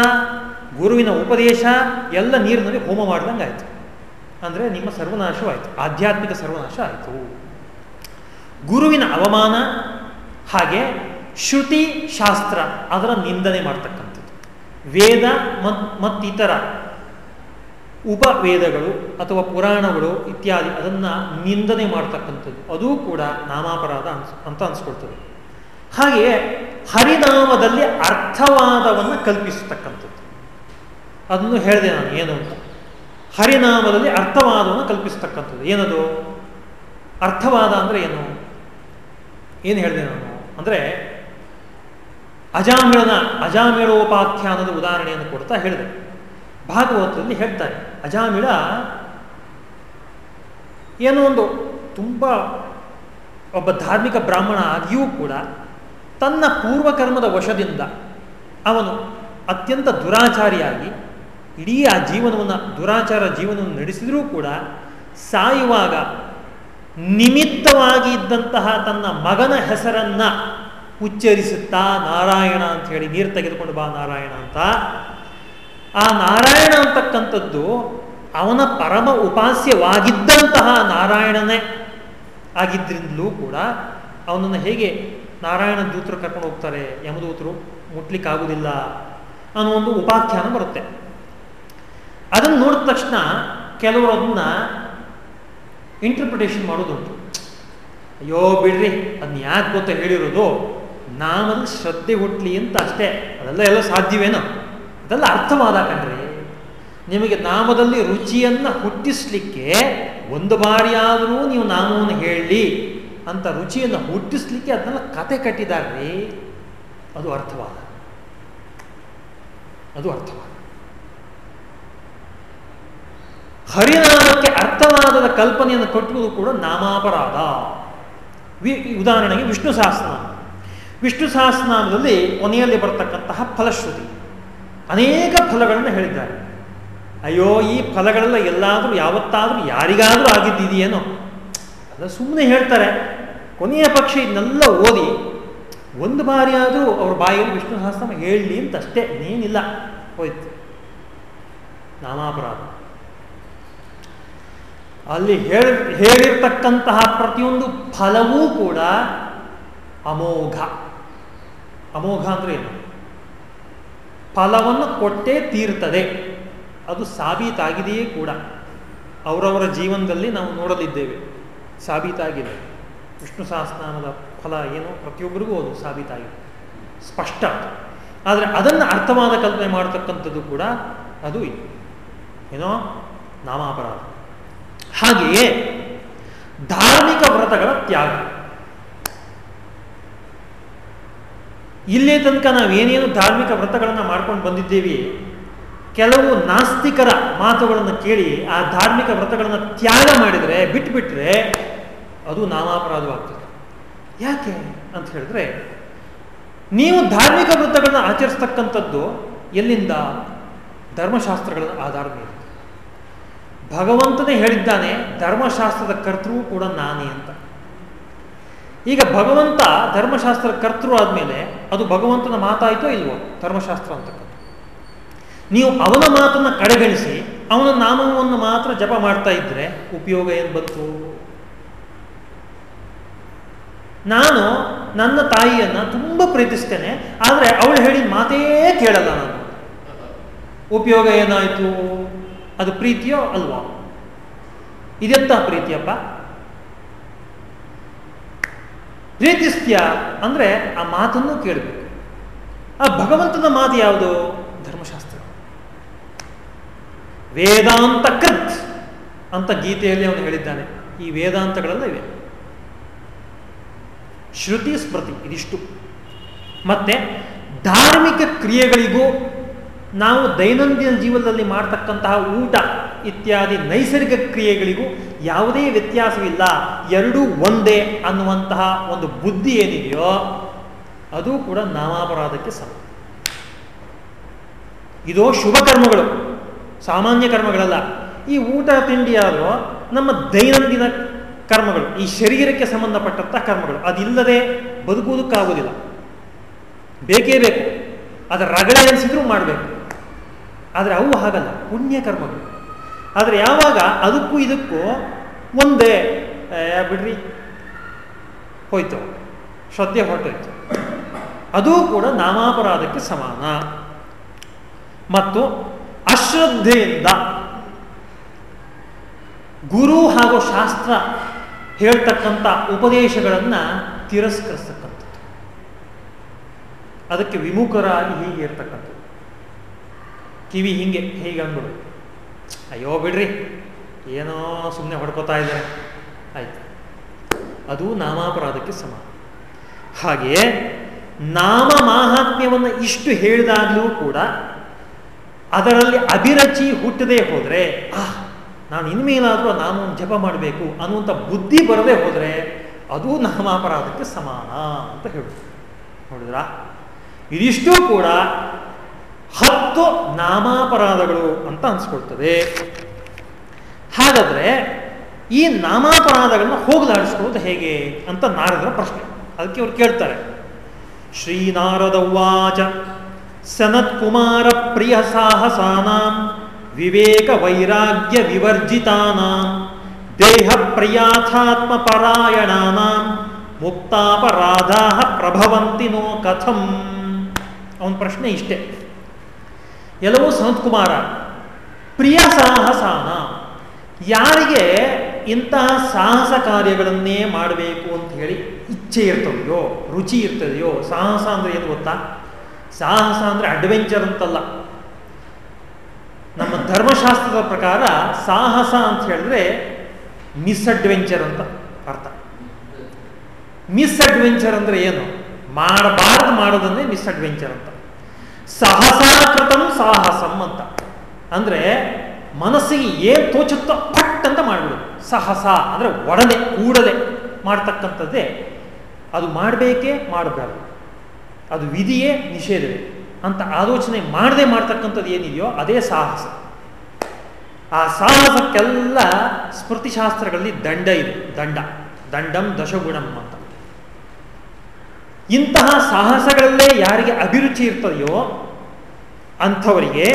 Speaker 1: ಗುರುವಿನ ಉಪದೇಶ, ಎಲ್ಲ ನೀರಿನಲ್ಲಿ ಹೋಮ ಮಾಡ್ದಂಗೆ ಆಯಿತು. ಅಂದರೆ ನಿಮ್ಮ ಸರ್ವನಾಶವಾಯಿತು. ಆಧ್ಯಾತ್ಮಿಕ ಸರ್ವನಾಶ ಆಯಿತು. ಗುರುವಿನ ಅವಮಾನ ಹಾಗೆ ಶ್ರುತಿ ಶಾಸ್ತ್ರ ಅದರ ನಿಂದನೆ ಮಾಡ್ತಕ್ಕಂಥದ್ದು. ವೇದ ಮತ್ತು ಮತ್ತಿತರ ಉಪವೇದಗಳು ಅಥವಾ ಪುರಾಣಗಳು ಇತ್ಯಾದಿ ಅದನ್ನು ನಿಂದನೆ ಮಾಡ್ತಕ್ಕಂಥದ್ದು. ಅದೂ ಕೂಡ ನಾಮಾಪರಾಧ ಅನ್ಸ್, ಅಂತ ಅನ್ಸ್ಕೊಳ್ತದೆ. ಹಾಗೆಯೇ ಹರಿನಾಮದಲ್ಲಿ ಅರ್ಥವಾದವನ್ನು ಕಲ್ಪಿಸತಕ್ಕಂಥದ್ದು. ಅದನ್ನು ಹೇಳಿದೆ ನಾನು, ಏನು ಅಂತ. ಹರಿನಾಮದಲ್ಲಿ ಅರ್ಥವಾದವನ್ನು ಕಲ್ಪಿಸ್ತಕ್ಕಂಥದ್ದು. ಏನದು? ಅರ್ಥವಾದ ಅಂದರೆ ಏನು? ಏನು ಹೇಳಿದೆ ನಾನು? ಅಂದರೆ ಅಜಾಮಿಳನ ಅಜಾಮಿಳೋಪಾಖ್ಯಾನದ ಉದಾಹರಣೆಯನ್ನು ಕೊಡ್ತಾ ಹೇಳಿದೆ. ಭಾಗವತದಲ್ಲಿ ಹೇಳ್ತಾರೆ. ಅಜಾಮಿಳ ಏನೋ ಒಂದು ತುಂಬ ಒಬ್ಬ ಧಾರ್ಮಿಕ ಬ್ರಾಹ್ಮಣ ಆಗಿಯೂ ಕೂಡ ತನ್ನ ಪೂರ್ವಕರ್ಮದ ವಶದಿಂದ ಅವನು ಅತ್ಯಂತ ದುರಾಚಾರಿಯಾಗಿ ಇಡೀ ಆ ಜೀವನವನ್ನು, ದುರಾಚಾರ ಜೀವನವನ್ನು ನಡೆಸಿದರೂ ಕೂಡ ಸಾಯುವಾಗ ನಿಮಿತ್ತವಾಗಿ ಇದ್ದಂತಹ ತನ್ನ ಮಗನ ಹೆಸರನ್ನ ಉಚ್ಚರಿಸುತ್ತಾ ನಾರಾಯಣ ಅಂತ ಹೇಳಿ ನೀರು ತೆಗೆದುಕೊಂಡು ಬಾ ನಾರಾಯಣ ಅಂತ ಆ ನಾರಾಯಣ ಅಂತಕ್ಕಂಥದ್ದು ಅವನ ಪರಮ ಉಪಾಸ್ಯವಾಗಿದ್ದಂತಹ ನಾರಾಯಣನೇ ಆಗಿದ್ದರಿಂದಲೂ ಕೂಡ ಅವನನ್ನು ಹೇಗೆ ನಾರಾಯಣ ದೂತರು ಕರ್ಕೊಂಡು ಹೋಗ್ತಾರೆ ಯಮದೂತರು ಮುಟ್ಲಿಕ್ಕಾಗುವುದಿಲ್ಲ ಅನ್ನೋ ಒಂದು ಉಪಾಖ್ಯಾನ ಬರುತ್ತೆ. ಅದನ್ನು ನೋಡಿದ ತಕ್ಷಣ ಕೆಲವರು ಅದನ್ನ ಇಂಟರ್ಪ್ರಿಟೇಷನ್ ಮಾಡೋದುಂಟು. ಅಯ್ಯೋ ಬಿಡ್ರಿ ಅದನ್ನ ಯಾಕೆ ಗೊತ್ತಾ ಹೇಳಿರೋದು? ನಾಮಲ್ಲಿ ಶ್ರದ್ಧೆ ಹುಟ್ಲಿ ಅಂತ ಅಷ್ಟೇ. ಅದೆಲ್ಲ ಎಲ್ಲ ಸಾಧ್ಯವೇನೋ? ಅದೆಲ್ಲ ಅರ್ಥವಾದ ಕಣ್ರಿ, ನಿಮಗೆ ನಾಮದಲ್ಲಿ ರುಚಿಯನ್ನು ಹುಟ್ಟಿಸ್ಲಿಕ್ಕೆ ಒಂದು ಬಾರಿಯಾದರೂ ನೀವು ನಾಮವನ್ನು ಹೇಳಿ ಅಂತ ರುಚಿಯನ್ನು ಹುಟ್ಟಿಸ್ಲಿಕ್ಕೆ ಅದನ್ನೆಲ್ಲ ಕತೆ ಕಟ್ಟಿದಾರ್ರಿ. ಅದು ಅರ್ಥವಾದ. ಅದು ಅರ್ಥವಾದ. ಹರಿನಾಮಕ್ಕೆ ಅರ್ಥವಾದದ ಕಲ್ಪನೆಯನ್ನು ಕಟ್ಟುವುದು ಕೂಡ ನಾಮಾಪರಾಧ. ವಿ ಉದಾಹರಣೆಗೆ ವಿಷ್ಣು ಸಹಸ್ರನಾಮ. ವಿಷ್ಣು ಸಹಸ್ರನಾಮದಲ್ಲಿ ಕೊನೆಯಲ್ಲಿ ಬರ್ತಕ್ಕಂತಹ ಫಲಶ್ರುತಿ. ಅನೇಕ ಫಲಗಳನ್ನು ಹೇಳಿದ್ದಾರೆ. ಅಯ್ಯೋ, ಈ ಫಲಗಳೆಲ್ಲ ಎಲ್ಲಾದರೂ ಯಾವತ್ತಾದರೂ ಯಾರಿಗಾದರೂ ಆಗಿದ್ದಿದೆಯೇನೋ ಅಲ್ಲ ಸುಮ್ಮನೆ ಹೇಳ್ತಾರೆ. ಕೊನೆಯ ಪಕ್ಷ ಇದನ್ನೆಲ್ಲ ಓದಿ, ಒಂದು ಬಾರಿ ಆದರೂ ಅವ್ರ ಬಾಯಲ್ಲಿ ವಿಷ್ಣು ಸಹಸ್ರನಾಮ ಹೇಳಲಿ ಅಂತ ಅಷ್ಟೇ, ಇನ್ನೇನಿಲ್ಲ. ಹೋಯ್ತು. ನಾಮಾಪರಾಧ. ಅಲ್ಲಿ ಹೇಳಿ, ಹೇಳಿರ್ತಕ್ಕಂತಹ ಪ್ರತಿಯೊಂದು ಫಲವೂ ಕೂಡ ಅಮೋಘ. ಅಮೋಘ ಅಂದರೆ ಏನು? ಫಲವನ್ನು ಕೊಟ್ಟೇ ತೀರ್ತದೆ. ಅದು ಸಾಬೀತಾಗಿದೆಯೇ ಕೂಡ. ಅವರವರ ಜೀವನದಲ್ಲಿ ನಾವು ನೋಡಲಿದ್ದೇವೆ. ಸಾಬೀತಾಗಿದೆ. ವಿಷ್ಣು ಸಹಸ್ರನಾಮದ ಫಲ ಏನು ಪ್ರತಿಯೊಬ್ಬರಿಗೂ ಅದು ಸಾಬೀತಾಗಿದೆ. ಸ್ಪಷ್ಟ. ಆದರೆ ಅದನ್ನು ಅರ್ಥವಾದ ಕಲ್ಪನೆ ಮಾಡತಕ್ಕಂಥದ್ದು ಕೂಡ ಅದು ಇದು ಏನೋ ನಾಮಾಪರಾಧ. ಹಾಗೆಯೇ ಧಾರ್ಮಿಕ ವ್ರತಗಳ ತ್ಯಾಗ. ಇಲ್ಲೇ ತನಕ ನಾವು ಏನೇನು ಧಾರ್ಮಿಕ ವ್ರತಗಳನ್ನು ಮಾಡ್ಕೊಂಡು ಬಂದಿದ್ದೇವೆ, ಕೆಲವು ನಾಸ್ತಿಕರ ಮಾತುಗಳನ್ನು ಕೇಳಿ ಆ ಧಾರ್ಮಿಕ ವ್ರತಗಳನ್ನು ತ್ಯಾಗ ಮಾಡಿದರೆ ಬಿಟ್ಟುಬಿಟ್ರೆ ಅದು ನಾಮಾಪರಾಧವಾಗ್ತದೆ. ಯಾಕೆ ಅಂತ ಹೇಳಿದ್ರೆ, ನೀವು ಧಾರ್ಮಿಕ ವ್ರತಗಳನ್ನು ಆಚರಿಸ್ತಕ್ಕಂಥದ್ದು ಎಲ್ಲಿಂದ? ಧರ್ಮಶಾಸ್ತ್ರಗಳ ಆಧಾರ ಮೇಲೆ. ಭಗವಂತನೇ ಹೇಳಿದ್ದಾನೆ, ಧರ್ಮಶಾಸ್ತ್ರದ ಕರ್ತೃ ಕೂಡ ನಾನೇ ಅಂತ. ಈಗ ಭಗವಂತ ಧರ್ಮಶಾಸ್ತ್ರ ಕರ್ತೃ ಆದಮೇಲೆ ಅದು ಭಗವಂತನ ಮಾತಾಯಿತೋ ಇಲ್ವೋ? ಧರ್ಮಶಾಸ್ತ್ರ ಅಂತಕ್ಕಂಥ ನೀವು ಅವನ ಮಾತನ್ನು ಕಡೆಗಣಿಸಿ, ಅವನ ನಾಮವನ್ನು ಮಾತ್ರ ಜಪ ಮಾಡ್ತಾ ಇದ್ರೆ ಉಪಯೋಗ ಏನು ಬಂತು? ನಾನು ನನ್ನ ತಾಯಿಯನ್ನು ತುಂಬ ಪ್ರೀತಿಸ್ತೇನೆ, ಆದರೆ ಅವಳು ಹೇಳಿದ ಮಾತೇ ಕೇಳಲ್ಲ ನಾನು. ಉಪಯೋಗ ಏನಾಯಿತು? ಅದು ಪ್ರೀತಿಯೋ ಅಲ್ವಾ? ಇದೆಂತ ಪ್ರೀತಿಯಪ್ಪ ಪ್ರೀತಿಸ್ತೀಯ ಅಂದರೆ ಆ ಮಾತನ್ನು ಕೇಳಬೇಕು. ಆ ಭಗವಂತನ ಮಾತು ಯಾವುದು? ಧರ್ಮಶಾಸ್ತ್ರ. ವೇದಾಂತ ಕೃತ್ ಅಂತ ಗೀತೆಯಲ್ಲಿ ಅವನು ಹೇಳಿದ್ದಾನೆ. ಈ ವೇದಾಂತಗಳೆಲ್ಲ ಇವೆ. ಶ್ರುತಿ ಸ್ಮೃತಿ ಇದಿಷ್ಟು. ಮತ್ತೆ ಧಾರ್ಮಿಕ ಕ್ರಿಯೆಗಳಿಗೂ ನಾವು ದೈನಂದಿನ ಜೀವನದಲ್ಲಿ ಮಾಡ್ತಕ್ಕಂತಹ ಊಟ ಇತ್ಯಾದಿ ನೈಸರ್ಗಿಕ ಕ್ರಿಯೆಗಳಿಗೂ ಯಾವುದೇ ವ್ಯತ್ಯಾಸವಿಲ್ಲ. ಎರಡೂ ಒಂದೇ ಅನ್ನುವಂತಹ ಒಂದು ಬುದ್ಧಿ ಏನಿದೆಯೋ, ಅದು ಕೂಡ ನಾಮಾಪರಾಧಕ್ಕೆ ಸಮ. ಇದೋ ಶುಭ ಕರ್ಮಗಳು, ಸಾಮಾನ್ಯ ಕರ್ಮಗಳಲ್ಲ. ಈ ಊಟ, ತಿಂಡಿ ನಮ್ಮ ದೈನಂದಿನ ಕರ್ಮಗಳು, ಈ ಶರೀರಕ್ಕೆ ಸಂಬಂಧಪಟ್ಟಂತಹ ಕರ್ಮಗಳು, ಅದಿಲ್ಲದೆ ಬದುಕುವುದಕ್ಕಾಗುವುದಿಲ್ಲ. ಬೇಕೇ ಬೇಕು. ಅದರ ರಗಳೆ ಅನಿಸಿದ್ರೂ ಮಾಡಬೇಕು. ಆದರೆ ಅವು ಹಾಗಲ್ಲ. ಪುಣ್ಯ ಕರ್ಮಗಳು. ಆದರೆ ಯಾವಾಗ ಅದಕ್ಕೂ ಇದಕ್ಕೂ ಒಂದೇ ಬಿಡ್ರಿ. ಹೋಯ್ತು. ಶ್ರದ್ಧೆ ಹೊರಟೋಯ್ತು. ಅದೂ ಕೂಡ ನಾಮಾಪರಾಧಕ್ಕೆ ಸಮಾನ. ಮತ್ತು ಅಶ್ರದ್ಧೆಯಿಂದ ಗುರು ಹಾಗೂ ಶಾಸ್ತ್ರ ಹೇಳ್ತಕ್ಕಂಥ ಉಪದೇಶಗಳನ್ನು ತಿರಸ್ಕರಿಸ್ತಕ್ಕಂಥದ್ದು. ಅದಕ್ಕೆ ವಿಮುಖರಾಗಿ ಹೀಗೆ ಇರ್ತಕ್ಕಂಥದ್ದು. ಕಿವಿ ಹಿಂಗೆ, ಹೀಗೆ ಅಂದ್ಬಿಡು. ಅಯ್ಯೋ, ಬಿಡ್ರಿ. ಏನೋ ಸುಮ್ಮನೆ ಹೊಡ್ಕೋತಾ ಇದ್ದಾರೆ. ಆಯ್ತು. ಅದು ನಾಮಾಪರಾಧಕ್ಕೆ ಸಮ. ಹಾಗೆಯೇ ನಾಮ ಮಾಹಾತ್ಮ್ಯವನ್ನು ಇಷ್ಟು ಹೇಳಿದಾಗಲೂ ಕೂಡ ಅದರಲ್ಲಿ ಅಭಿರುಚಿ ಹುಟ್ಟದೇ ಹೋದರೆ ಆ ನಾನು ಇನ್ಮೇಲಾದರೂ ನಾಮವನ್ನು ಜಪ ಮಾಡಬೇಕು ಅನ್ನುವಂಥ ಬುದ್ಧಿ ಬರದೇ ಹೋದರೆ ಅದು ನಾಮಾಪರಾಧಕ್ಕೆ ಸಮಾನ ಅಂತ ಹೇಳುದು ನೋಡಿದ್ರ? ಇದಿಷ್ಟು ಕೂಡ ಹತ್ತು ನಾಮಾಪರಾಧಗಳು ಅಂತ ಅನ್ಸ್ಕೊಳ್ತದೆ. ಹಾಗಾದ್ರೆ ಈ ನಾಮಾಪರಾಧಗಳನ್ನ ಹೋಗಲಾಡಿಸ್ಕೊಳ್ಳೋದು ಹೇಗೆ ಅಂತ ನಾರದರ ಪ್ರಶ್ನೆ. ಅದಕ್ಕೆ ಅವ್ರು ಕೇಳ್ತಾರೆ. ಶ್ರೀನಾರದವಾಚ ಸನತ್ ಕುಮಾರ ಪ್ರಿಯ ಸಾಹಸಾನಾಂ ವಿವೇಕ ವೈರಾಗ್ಯ ವಿವರ್ಜಿತಾನಾಂ, ದೇಹ ಪ್ರಿಯಾಥಾತ್ಮ ಪರಾಯಣಾನಾಂ ಮುಕ್ತಾಪರಾಧಾ ಪ್ರಭವಂತಿನೋ ಕಥಂ. ಅವನ ಪ್ರಶ್ನೆ ಇಷ್ಟೇ. ಎಲ್ಲವೂ ಕುಮಾರ. ಪ್ರಿಯ ಸಾಹಸಾನ ಯಾರಿಗೆ ಇಂತಹ ಸಾಹಸ ಕಾರ್ಯಗಳನ್ನೇ ಮಾಡಬೇಕು ಅಂತ ಹೇಳಿ ಇಚ್ಛೆ ಇರ್ತದೆಯೋ, ರುಚಿ ಇರ್ತದೆಯೋ, ಸಾಹಸ ಅಂದರೆ ಏನು ಗೊತ್ತಾ? ಸಾಹಸ ಅಂದರೆ ಅಡ್ವೆಂಚರ್ ಅಂತಲ್ಲ. ನಮ್ಮ ಧರ್ಮಶಾಸ್ತ್ರದ ಪ್ರಕಾರ ಸಾಹಸ ಅಂತ ಹೇಳಿದ್ರೆ ಮಿಸ್ಅಡ್ವೆಂಚರ್ ಅಂತ ಅರ್ಥ. ಮಿಸ್ಅಡ್ವೆಂಚರ್ ಅಂದರೆ ಏನು? ಮಾಡಬಾರದು ಮಾಡೋದನ್ನೇ ಮಿಸ್ಅಡ್ವೆಂಚರ್ ಅಂತ. ಸಹಸಾಕೃತಂ ಸಾಹಸಂ ಅಂತ. ಅಂದರೆ ಮನಸ್ಸಿಗೆ ಏನು ತೋಚುತ್ತೋ ಪಟ್ ಅಂತ ಮಾಡಿಬಿಡೋದು ಸಾಹಸ ಅಂದರೆ ಒಡನೆ ಕೂಡಲೆ ಮಾಡ್ತಕ್ಕಂಥದ್ದೇ. ಅದು ಮಾಡಬೇಕೇ ಮಾಡಬಾರ್ದು. ಅದು ವಿಧಿಯೇ ನಿಷೇಧವೇ ಅಂತ ಆಲೋಚನೆ ಮಾಡದೆ ಮಾಡ್ತಕ್ಕಂಥದ್ದು ಏನಿದೆಯೋ ಅದೇ ಸಾಹಸ. ಆ ಸಾಹಸಕ್ಕೆಲ್ಲ ಸ್ಮೃತಿಶಾಸ್ತ್ರಗಳಲ್ಲಿ ದಂಡ ಇದೆ. ದಂಡ. ದಂಡಂ ದಶಗುಣಂ ಅಂತ. ಇಂತಹ ಸಾಹಸಗಳಲ್ಲೇ ಯಾರಿಗೆ ಅಭಿರುಚಿ ಇರ್ತದೆಯೋ ಅಂಥವರಿಗೆ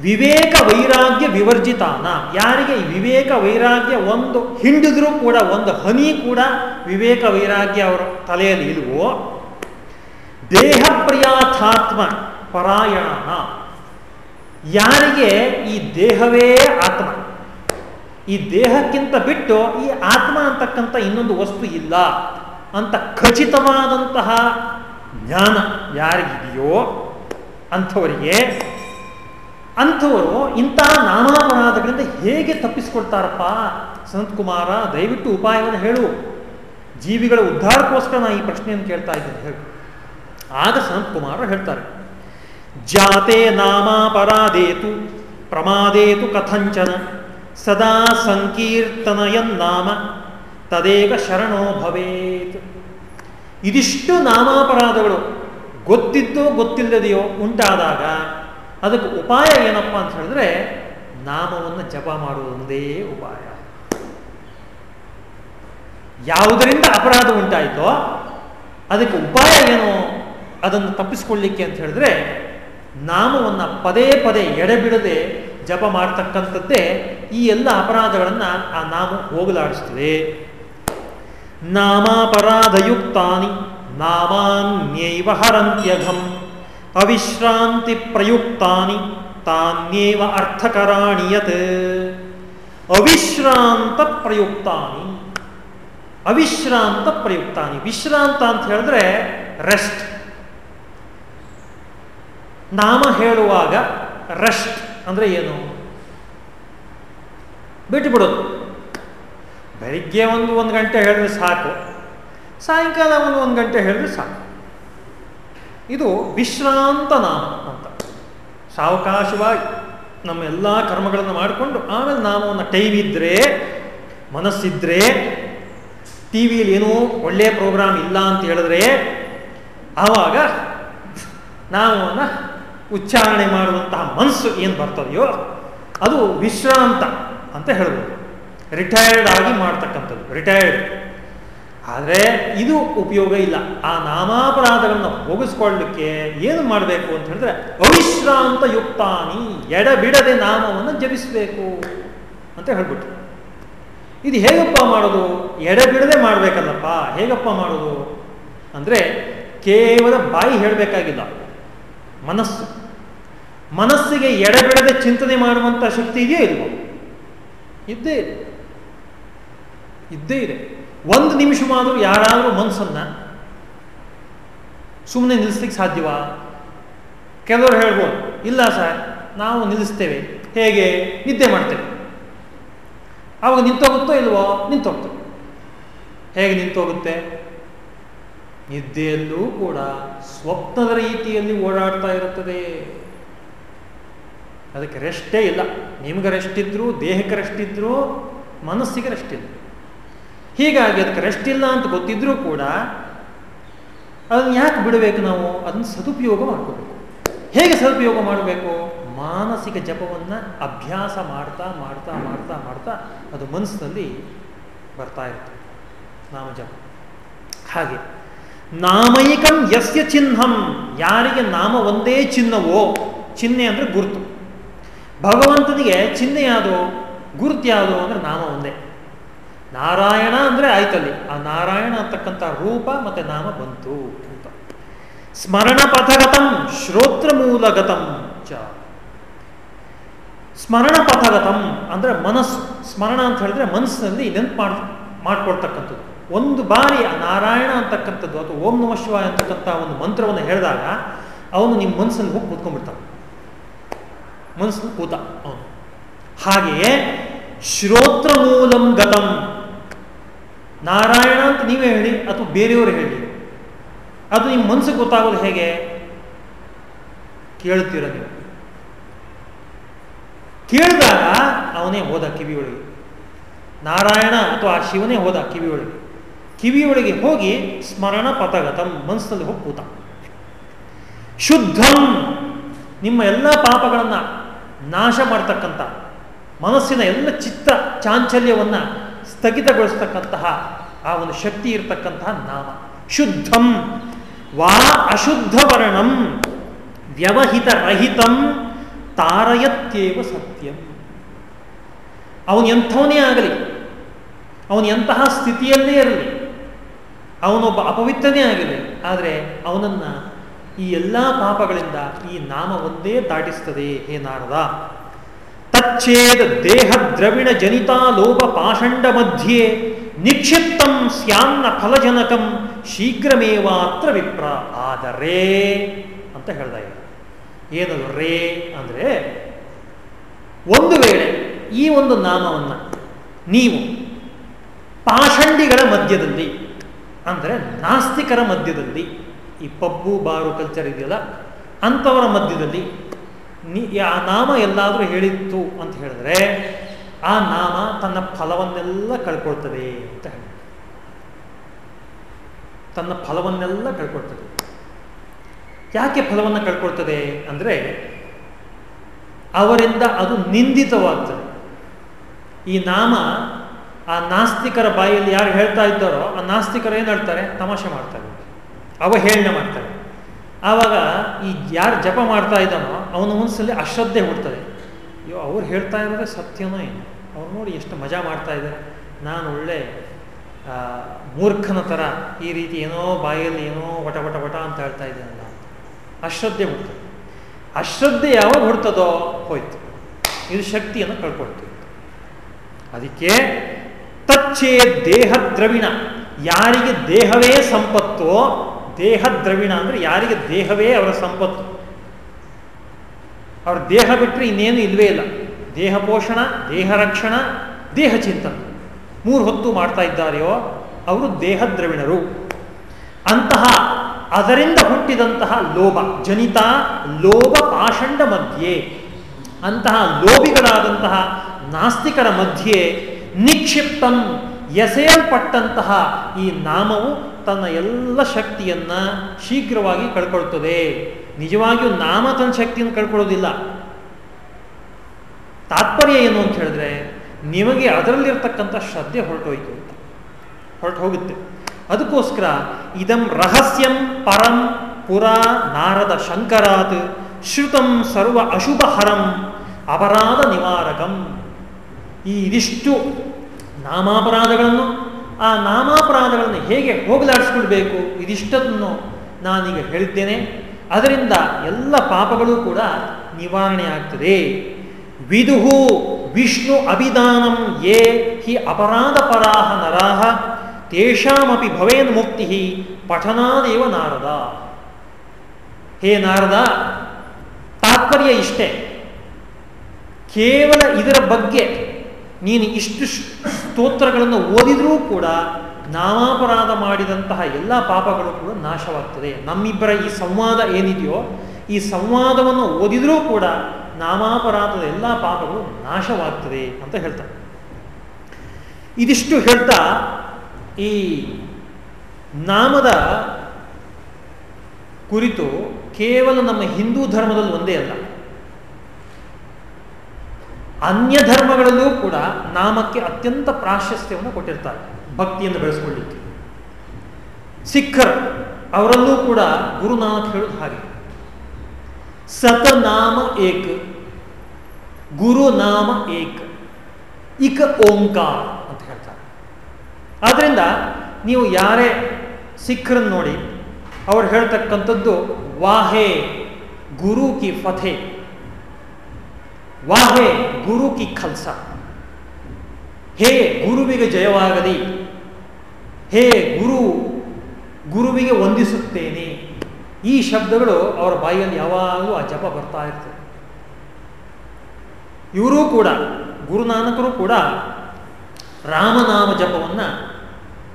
Speaker 1: ವಿವೇಕ ವೈರಾಗ್ಯ ವಿವರ್ಜಿತಾನ. ಯಾರಿಗೆ ವಿವೇಕ ವೈರಾಗ್ಯ ಒಂದು ಹಿಂಡಿದ್ರೂ ಕೂಡ, ಒಂದು ಹನಿ ಕೂಡ ವಿವೇಕ ವೈರಾಗ್ಯ ಅವರ ತಲೆಯಲ್ಲಿ ಇಲ್ವೋ? ದೇಹಪ್ರಿಯಾಥಾತ್ಮ ಪರಾಯಣ ಯಾರಿಗೆ ಈ ದೇಹವೇ ಆತ್ಮ? ಈ ದೇಹಕ್ಕಿಂತ ಬಿಟ್ಟು ಈ ಆತ್ಮ ಅಂತಕ್ಕಂಥ ಇನ್ನೊಂದು ವಸ್ತು ಇಲ್ಲ ಅಂತ ಖಚಿತವಾದಂತಹ ಜ್ಞಾನ ಯಾರಿಗಿದೆಯೋ? ಅಂಥವರಿಗೆ, ಅಂಥವರು ಇಂತಹ ನಾನಾಪರಾಧಗಳಿಂದ ಹೇಗೆ ತಪ್ಪಿಸ್ಕೊಳ್ತಾರಪ್ಪ ಕುಮಾರ ದಯವಿಟ್ಟು ಉಪಾಯವನ್ನು ಹೇಳು. ಜೀವಿಗಳ ಉದ್ಧಾರಕ್ಕೋಸ್ಕರ ನಾನು ಈ ಪ್ರಶ್ನೆಯನ್ನು ಕೇಳ್ತಾ ಇದ್ದೇನೆ, ಹೇಳು. ಆಗ ಕುಮಾರ ಹೇಳ್ತಾರೆ, ಜಾತೆ ನಾಮಾಪರಾಧೇತು, ಪ್ರಮಾದೇತು ಕಥಂಚನ, ಸದಾ ಸಂಕೀರ್ತನಯನ್ನಾಮ ತದೇಕ ಶರಣೋ ಭವೇತ್. ಇದಿಷ್ಟು ನಾಮಾಪರಾಧಗಳು. ಗೊತ್ತಿದ್ದೋ ಗೊತ್ತಿಲ್ಲದೆಯೋ ಉಂಟಾದಾಗ ಅದಕ್ಕೆ ಉಪಾಯ ಏನಪ್ಪ ಅಂತ ಹೇಳಿದ್ರೆ ನಾಮವನ್ನು ಜಪ ಮಾಡುವುದೊಂದೇ ಉಪಾಯ. ಯಾವುದರಿಂದ ಅಪರಾಧ ಉಂಟಾಯಿತೋ ಅದಕ್ಕೆ ಉಪಾಯ ಏನು ಅದನ್ನು ತಪ್ಪಿಸಿಕೊಳ್ಳಿಕ್ಕೆ ಅಂತ ಹೇಳಿದ್ರೆ ನಾಮವನ್ನು ಪದೇ ಪದೇ ಎಡೆಬಿಡದೆ ಜಪ ಮಾಡ್ತಕ್ಕಂಥದ್ದೇ ಈ ಎಲ್ಲ ಅಪರಾಧಗಳನ್ನು ಆ ನಾಮ ಹೋಗಲಾಡಿಸ್ತದೆ. ನಾಮಾಪರಾಧಯುಕ್ತಾನಿ. ನಾಮಾನ್ಯೈವ ಹರಂತ್ಯಘಂ ಅವಿಶ್ರಾಂತಿ ಪ್ರಯುಕ್ತಾನಿ ತಾನ್ಯೇವ ಅರ್ಥಕರಾಣಿಯತ್ ಅವಿಶ್ರಾಂತ ಪ್ರಯುಕ್ತಾನಿ ಅವಿಶ್ರಾಂತ ಪ್ರಯುಕ್ತಾನಿ ವಿಶ್ರಾಂತ ಅಂತ ಹೇಳಿದ್ರೆ ರೆಸ್ಟ್ ನಾಮ ಹೇಳುವಾಗ ರೆಸ್ಟ್ ಅಂದರೆ ಏನು? ಬಿಟ್ಟು ಬಿಡೋದು ಬೆಳಿಗ್ಗೆ ಒಂದು ಒಂದು ಗಂಟೆ ಹೇಳಿದ್ರೆ ಸಾಕು. ಸಾಯಂಕಾಲ ಒಂದು ಒಂದು ಗಂಟೆ ಹೇಳಿದ್ರೆ ಸಾಕು. ಇದು ವಿಶ್ರಾಂತ ನಾಮ ಅಂತ. ಸಾವಕಾಶವಾಗಿ ನಮ್ಮ ಎಲ್ಲ ಕರ್ಮಗಳನ್ನು ಮಾಡಿಕೊಂಡು ಆಮೇಲೆ ನಾಮವನ್ನು ಟೈಮ್ ಮನಸ್ಸಿದ್ರೆ ಟಿ ವಿಯಲ್ಲಿ ಏನೂ ಒಳ್ಳೆಯ ಪ್ರೋಗ್ರಾಮ್ ಇಲ್ಲ ಅಂತ ಹೇಳಿದ್ರೆ, ಆವಾಗ ನಾಮವನ್ನು ಉಚ್ಚಾರಣೆ ಮಾಡುವಂತಹ ಮನಸ್ಸು ಏನು ಬರ್ತದೆಯೋ ಅದು ವಿಶ್ರಾಂತ ಅಂತ ಹೇಳ್ಬೋದು. ರಿಟೈರ್ಡ್ ಆಗಿ ಮಾಡ್ತಕ್ಕಂಥದ್ದು. ರಿಟೈರ್ಡ್ ಆದರೆ ಇದು ಉಪಯೋಗ ಇಲ್ಲ. ಆ ನಾಮಾಪರಾಧಗಳನ್ನು ಹೋಗಿಸ್ಕೊಳ್ಳಲಿಕ್ಕೆ ಏನು ಮಾಡಬೇಕು ಅಂತ ಹೇಳಿದ್ರೆ ಅವಿಶ್ರಾಂತ ಯುಕ್ತಾನಿ ಎಡಬಿಡದೆ ನಾಮವನ್ನು ಜಪಿಸಬೇಕು ಅಂತ ಹೇಳ್ಬಿಟ್ರು. ಇದು ಹೇಗಪ್ಪ ಮಾಡೋದು? ಎಡಬಿಡದೆ ಮಾಡಬೇಕಲ್ಲಪ್ಪ. ಹೇಗಪ್ಪ ಮಾಡೋದು? ಅಂದರೆ ಕೇವಲ ಬಾಯಿ ಹೇಳಬೇಕಾಗಿಲ್ಲ. ಮನಸ್ಸು. ಮನಸ್ಸಿಗೆ ಎಡಬಿಡದೆ ಚಿಂತನೆ ಮಾಡುವಂಥ ಶಕ್ತಿ ಇದೆಯೋ ಇಲ್ವೋ? ಇದ್ದೇ ಇದೆ ಇದ್ದೇ ಇದೆ. ಒಂದು ನಿಮಿಷವಾದರೂ ಯಾರಾದರೂ ಮನಸ್ಸನ್ನು ಸುಮ್ಮನೆ ನಿಲ್ಲಿಸ್ಲಿಕ್ಕೆ ಸಾಧ್ಯವಾ? ಕೆಲವರು ಹೇಳ್ಬೋದು, ಇಲ್ಲ ಸರ್, ನಾವು ನಿಲ್ಲಿಸ್ತೇವೆ. ಹೇಗೆ? ನಿದ್ದೆ ಮಾಡ್ತೇವೆ. ಆವಾಗ ನಿಂತೋಗುತ್ತೋ ಇಲ್ವೋ? ನಿಂತೋಗ್ತದೆ. ಹೇಗೆ ನಿಂತೋಗುತ್ತೆ? ನಿದ್ದೆಯಲ್ಲೂ ಕೂಡ ಸ್ವಪ್ನದ ರೀತಿಯಲ್ಲಿ ಓಡಾಡ್ತಾ ಇರುತ್ತದೆ. ಅದಕ್ಕೆ ರೆಸ್ಟೇ ಇಲ್ಲ. ನಿಮ್ಗೆ ರೆಸ್ಟ್ ಇದ್ರು, ದೇಹಕ್ಕೆ ರೆಸ್ಟ್ ಇದ್ರು, ಮನಸ್ಸಿಗೆ ರೆಸ್ಟ್ ಇಲ್ಲ. ಹೀಗಾಗಿ ಅದಕ್ಕೆ ರೆಸ್ಟ್ ಇಲ್ಲ ಅಂತ ಗೊತ್ತಿದ್ರೂ ಕೂಡ ಅದನ್ನು ಯಾಕೆ ಬಿಡಬೇಕು ನಾವು? ಅದನ್ನು ಸದುಪಯೋಗ ಮಾಡ್ಕೋಬೇಕು. ಹೇಗೆ ಸದುಪಯೋಗ ಮಾಡಬೇಕು? ಮಾನಸಿಕ ಜಪವನ್ನು ಅಭ್ಯಾಸ ಮಾಡ್ತಾ ಮಾಡ್ತಾ ಮಾಡ್ತಾ ಮಾಡ್ತಾ ಅದು ಮನಸ್ಸಿನಲ್ಲಿ ಬರ್ತಾ ಇರುತ್ತೆ. ನಾಮ ಜಪ ಹಾಗೆ, ನಾಮೈಕಂ ಯಸ್ಯ ಚಿಹ್ನಂ. ಯಾರಿಗೆ ನಾಮ ಒಂದೇ ಚಿಹ್ನವೋ, ಚಿಹ್ನೆ ಅಂದರೆ ಗುರುತು. ಭಗವಂತನಿಗೆ ಚಿಹ್ನೆ ಯಾವುದು ಗುರುತು ಯಾವುದು ಅಂದರೆ ನಾಮ ಒಂದೇ. ನಾರಾಯಣ ಅಂದರೆ ಆಯ್ತಲ್ಲಿ. ಆ ನಾರಾಯಣ ಅಂತಕ್ಕಂಥ ರೂಪ ಮತ್ತು ನಾಮ ಬಂತು ಅಂತ. ಸ್ಮರಣ ಪಥಗತಂ, ಶ್ರೋತ್ರ ಮೂಲಗತಂ ಚ. ಸ್ಮರಣ ಪಥಗತಂ ಅಂದರೆ ಮನಸ್ಸು. ಸ್ಮರಣ ಅಂತ ಹೇಳಿದ್ರೆ ಮನಸ್ಸಿನಲ್ಲಿ ಇದನ್ನು ಮಾಡ್, ಮಾಡ್ಕೊಳ್ತಕ್ಕಂಥದ್ದು. ಒಂದು ಬಾರಿ ಆ ನಾರಾಯಣ ಅಂತಕ್ಕಂಥದ್ದು ಅಥವಾ ಓಂ ನಮ ಶಿವಾಯ ಅಂತಕ್ಕಂಥ ಒಂದು ಮಂತ್ರವನ್ನು ಹೇಳಿದಾಗ ಅವನು ನಿಮ್ಮ ಮನಸ್ಸನ್ನು ಹೋಗಿ ಕೂತ್ಕೊಂಡ್ಬಿಡ್ತಾನೆ. ಮನಸ್ಸು ಕೂತ ಅವನು. ಹಾಗೆಯೇ ಶ್ರೋತ್ರ ಮೂಲಂ ಗತಂ. ನಾರಾಯಣ ಅಂತ ನೀವೇ ಹೇಳಿ ಅಥವಾ ಬೇರೆಯವರು ಹೇಳಿ? ಅದು ನಿಮ್ಮ ಮನಸ್ಸಿಗೆ ಗೊತ್ತಾಗೋದು ಹೇಗೆ? ಕೇಳ್ತೀರ ನೀವು. ಕೇಳಿದಾಗ ಅವನೇ ಹೋದ ಕಿವಿಯೊಳಗೆ. ನಾರಾಯಣ ಅಥವಾ ಆ ಶಿವನೇ ಹೋದ ಕಿವಿಯೊಳಗೆ. ಕಿವಿಯೊಳಗೆ ಹೋಗಿ ಸ್ಮರಣ ಪಥಗತಂ ಮನಸ್ಸಿನಲ್ಲಿ ಹೋಗಿ ಕೂತ ಶುದ್ಧಂ ನಿಮ್ಮ ಎಲ್ಲ ಪಾಪಗಳನ್ನು ನಾಶ ಮಾಡ್ತಕ್ಕಂಥ ಮನಸ್ಸಿನ ಎಲ್ಲ ಚಿತ್ತ ಚಾಂಚಲ್ಯವನ್ನು ಸ್ಥಗಿತಗೊಳಿಸ್ತಕ್ಕಂತಹ ಆ ಒಂದು ಶಕ್ತಿ ಇರತಕ್ಕಂತಹ ನಾಮ. ಶುದ್ಧಂ. ವಾ ಅಶುದ್ಧ ವರ್ಣಂ ವ್ಯವಹಿತ ರಹಿತಂ ತಾರಯತ್ಯೇವ ಸತ್ಯಂ. ಅವನು ಎಂಥವನೇ ಆಗಲಿ, ಅವನು ಎಂತಹ ಸ್ಥಿತಿಯಲ್ಲೇ ಇರಲಿ, ಅವನೊಬ್ಬ ಅಪವಿತ್ರನೇ ಆಗಲಿ, ಆದರೆ ಅವನನ್ನು ಈ ಎಲ್ಲ ಪಾಪಗಳಿಂದ ಈ ನಾಮ ಒಂದೇ ದಾಟಿಸ್ತದೆ, ಹೇ ನಾರದ. ತಚ್ಚೇದ ದೇಹ ದ್ರವಿಣ ಜನಿತಾ ಲೋಪ ಪಾಷಂಡ ಮಧ್ಯೆ ನಿಕ್ಷಿಪ್ತಂ ಸ್ಯಾನ್ನ ಫಲಜನಕಂ ಶೀಘ್ರಮೇವಾತ್ರ ವಿಪ್ರ ಆದರೆ ಅಂತ ಹೇಳ್ದ ಏನದು ರೇ ಅಂದರೆ ಒಂದು ವೇಳೆ ಈ ಒಂದು ನಾಮವನ್ನು ನೀವು ಪಾಷಂಡಿಗಳ ಮಧ್ಯದಲ್ಲಿ ಅಂದರೆ ನಾಸ್ತಿಕರ ಮಧ್ಯದಲ್ಲಿ ಈ ಪಬ್ಬು, ಬಾರು, ಕಲ್ಚರ್ ಇದೆಯಲ್ಲ, ಅಂಥವರ ಮಧ್ಯದಲ್ಲಿ ನೀ ಆ ನಾಮ ಎಲ್ಲಾದರೂ ಹೇಳಿತ್ತು ಅಂತ ಹೇಳಿದ್ರೆ ಆ ನಾಮ ತನ್ನ ಫಲವನ್ನೆಲ್ಲ ಕಳ್ಕೊಳ್ತದೆ ಅಂತ ಹೇಳಿ ತನ್ನ ಫಲವನ್ನೆಲ್ಲ ಕಳ್ಕೊಳ್ತದೆ. ಯಾಕೆ ಫಲವನ್ನು ಕಳ್ಕೊಳ್ತದೆ ಅಂದರೆ ಅವರಿಂದ ಅದು ನಿಂದಿತವಾಗ್ತದೆ. ಈ ನಾಮ ಆ ನಾಸ್ತಿಕರ ಬಾಯಲ್ಲಿ ಯಾರು ಹೇಳ್ತಾ ಇದ್ದಾರೋ ಆ ನಾಸ್ತಿಕರು ಏನು ಹೇಳ್ತಾರೆ? ತಮಾಷೆ ಮಾಡ್ತಾರೆ. ಅವಹೇಳನೆ ಮಾಡ್ತಾರೆ. ಆವಾಗ ಈ ಯಾರು ಜಪ ಮಾಡ್ತಾ ಇದ್ದಾನೋ ಅವನ ಮನಸ್ಸಲ್ಲಿ ಅಶ್ರದ್ಧೆ ಹುಡ್ತದೆ ಅಯ್ಯೋ, ಅವ್ರು ಹೇಳ್ತಾ ಇರೋದೇ ಸತ್ಯನೋ ಏನು? ಅವ್ರು ನೋಡಿ ಎಷ್ಟು ಮಜಾ ಮಾಡ್ತಾ ಇದ್ದಾರೆ. ನಾನು ಒಳ್ಳೆ ಮೂರ್ಖನ ಥರ ಈ ರೀತಿ ಏನೋ ಬಾಯಲ್ಲಿ ಏನೋ ವಟ ವಟ ವಟ ಅಂತ ಹೇಳ್ತಾ ಇದ್ದೇನಲ್ಲ ಅಶ್ರದ್ಧೆ ಹುಡ್ತದೆ ಅಶ್ರದ್ಧೆ ಯಾವಾಗ ಹುಡ್ತದೋ ಹೋಯ್ತು. ಇದು ಶಕ್ತಿಯನ್ನು ಕಳ್ಕೊಳ್ತೀವಿ ಅದಕ್ಕೆ ತಚ್ಚೇ ದೇಹ ದ್ರವಿಣ. ಯಾರಿಗೆ ದೇಹವೇ ಸಂಪತ್ತೋ ದೇಹ ದ್ರವಿಣ ಅಂದರೆ ಯಾರಿಗೆ ದೇಹವೇ ಅವರ ಸಂಪತ್ತು. ಅವ್ರ ದೇಹ ಬಿಟ್ಟರೆ ಇನ್ನೇನು ಇಲ್ವೇ ಇಲ್ಲ. ದೇಹ ಪೋಷಣ, ದೇಹ ರಕ್ಷಣ, ದೇಹ ಚಿಂತನ. ಮೂರು ಹೊತ್ತು ಮಾಡ್ತಾ ಇದ್ದಾರೆಯೋ ಅವರು ದೇಹ ದ್ರವಿಣರು ಅಂತಹ ಅದರಿಂದ ಹುಟ್ಟಿದಂತಹ ಲೋಭ, ಜನಿತ ಲೋಭ ಪಾಷಂಡ ಮಧ್ಯೆ, ಅಂತಹ ಲೋಭಿಗಳಾದಂತಹ ನಾಸ್ತಿಕರ ಮಧ್ಯೆ ನಿಕ್ಷಿಪ್ತಂ ಎಸೆಯಲ್ಪಟ್ಟಂತಹ ಈ ನಾಮವು ತನ್ನ ಎಲ್ಲ ಶಕ್ತಿಯನ್ನ ಶೀಘ್ರವಾಗಿ ಕಳ್ಕೊಳ್ತದೆ. ನಿಜವಾಗಿಯೂ ನಾಮ ತನ್ನ ಶಕ್ತಿಯನ್ನು ಕಳ್ಕೊಳ್ಳೋದಿಲ್ಲ ತಾತ್ಪರ್ಯ ಏನು ಅಂತ ಹೇಳಿದ್ರೆ, ನಿಮಗೆ ಅದರಲ್ಲಿರ್ತಕ್ಕಂಥ ಶ್ರದ್ಧೆ ಹೊರಟೋಯ್ತು ಅಂತ. ಹೊರಟು ಹೋಗುತ್ತೆ ಅದಕ್ಕೋಸ್ಕರ ಇದಂ ರಹಸ್ಯಂ ಪರಂ ಪುರ ನಾರದ ಶಂಕರಾತ್ ಶ್ರುತಂ ಸರ್ವ ಅಶುಭಹರಂ ಅಪರಾಧ ನಿವಾರಕಂ. ಈ ಇದಿಷ್ಟು ನಾಮಾಪರಾಧಗಳನ್ನು ಆ ನಾಮಾಪರಾಧಗಳನ್ನು ಹೇಗೆ ಹೋಗಲಾಡಿಸ್ಕೊಳ್ಬೇಕು ಇದಿಷ್ಟನ್ನು ನಾನೀಗ ಹೇಳಿದ್ದೇನೆ ಅದರಿಂದ ಎಲ್ಲ ಪಾಪಗಳು ಕೂಡ ನಿವಾರಣೆ ಆಗ್ತದೆ. ವಿದುಹು ವಿಷ್ಣು ಅಭಿದಾನಂ ಯೇ ಹಿ ಅಪರಾಧ ಪರಾಹ ನರಾಹ ತೇಷಾಮಪಿ ಭವೇನ್ ಮುಕ್ತಿ ಪಠನಾದೇವ ನಾರದ. ಹೇ ನಾರದ, ತಾತ್ಪರ್ಯ ಇಷ್ಟೇ. ಕೇವಲ ಇದರ ಬಗ್ಗೆ ನೀನು ಇಷ್ಟು ಸ್ತೋತ್ರಗಳನ್ನು ಓದಿದರೂ ಕೂಡ ನಾಮಾಪರಾಧ ಮಾಡಿದಂತಹ ಎಲ್ಲ ಪಾಪಗಳು ಕೂಡ ನಾಶವಾಗ್ತದೆ. ನಮ್ಮಿಬ್ಬರ ಈ ಸಂವಾದ ಏನಿದೆಯೋ, ಈ ಸಂವಾದವನ್ನು ಓದಿದರೂ ಕೂಡ ನಾಮಾಪರಾಧದ ಎಲ್ಲ ಪಾಪಗಳು ನಾಶವಾಗ್ತದೆ ಅಂತ ಹೇಳ್ತಾರೆ. ಇದಿಷ್ಟು ಹೇಳ್ತಾ ಈ ನಾಮದ ಕುರಿತು ಕೇವಲ ನಮ್ಮ ಹಿಂದೂ ಧರ್ಮದಲ್ಲಿ ಒಂದೇ ಅಲ್ಲ. ಅನ್ಯ ಧರ್ಮಗಳಲ್ಲೂ ಕೂಡ ನಾಮಕ್ಕೆ ಅತ್ಯಂತ ಪ್ರಾಶಸ್ತ್ಯವನ್ನು ಕೊಟ್ಟಿರ್ತಾರೆ ಭಕ್ತಿಯನ್ನು ಬೆಳೆಸ್ಕೊಳ್ಳಿಕ್ಕೆ. ಸಿಖ್ಖರ್ ಅವರಲ್ಲೂ ಕೂಡ ಗುರುನಾನಕ್ ಹೇಳೋದು ಹಾಗೆ. ಸತನಾಮ ಏಕ್, ಗುರುನಾಮ ಏಕ್, ಇಕ ಓಂಕಾರ ಅಂತ ಹೇಳ್ತಾರೆ. ಆದ್ರಿಂದ ನೀವು ಯಾರೇ ಸಿಖ್ರನ್ನು ನೋಡಿ, ಅವ್ರು ಹೇಳ್ತಕ್ಕಂಥದ್ದು ವಾಹೇ, ಗುರು ಕಿ ಫಥೆ ವಾಹೆ ಗುರು ಕಿ ಖಲ್ಸ. ಹೇ ಗುರುವಿಗೆ ಜಯವಾಗಲಿ. ಹೇ ಗುರು ಗುರುವಿಗೆ ವಂದಿಸುತ್ತೇನೆ. ಈ ಶಬ್ದಗಳು ಅವರ ಬಾಯಿಯಲ್ಲಿ ಯಾವಾಗಲೂ ಆ ಜಪ ಬರ್ತಾ ಇರ್ತದೆ. ಇವರೂ ಕೂಡ ಗುರುನಾನಕರು ಕೂಡ ರಾಮನಾಮ ಜಪವನ್ನು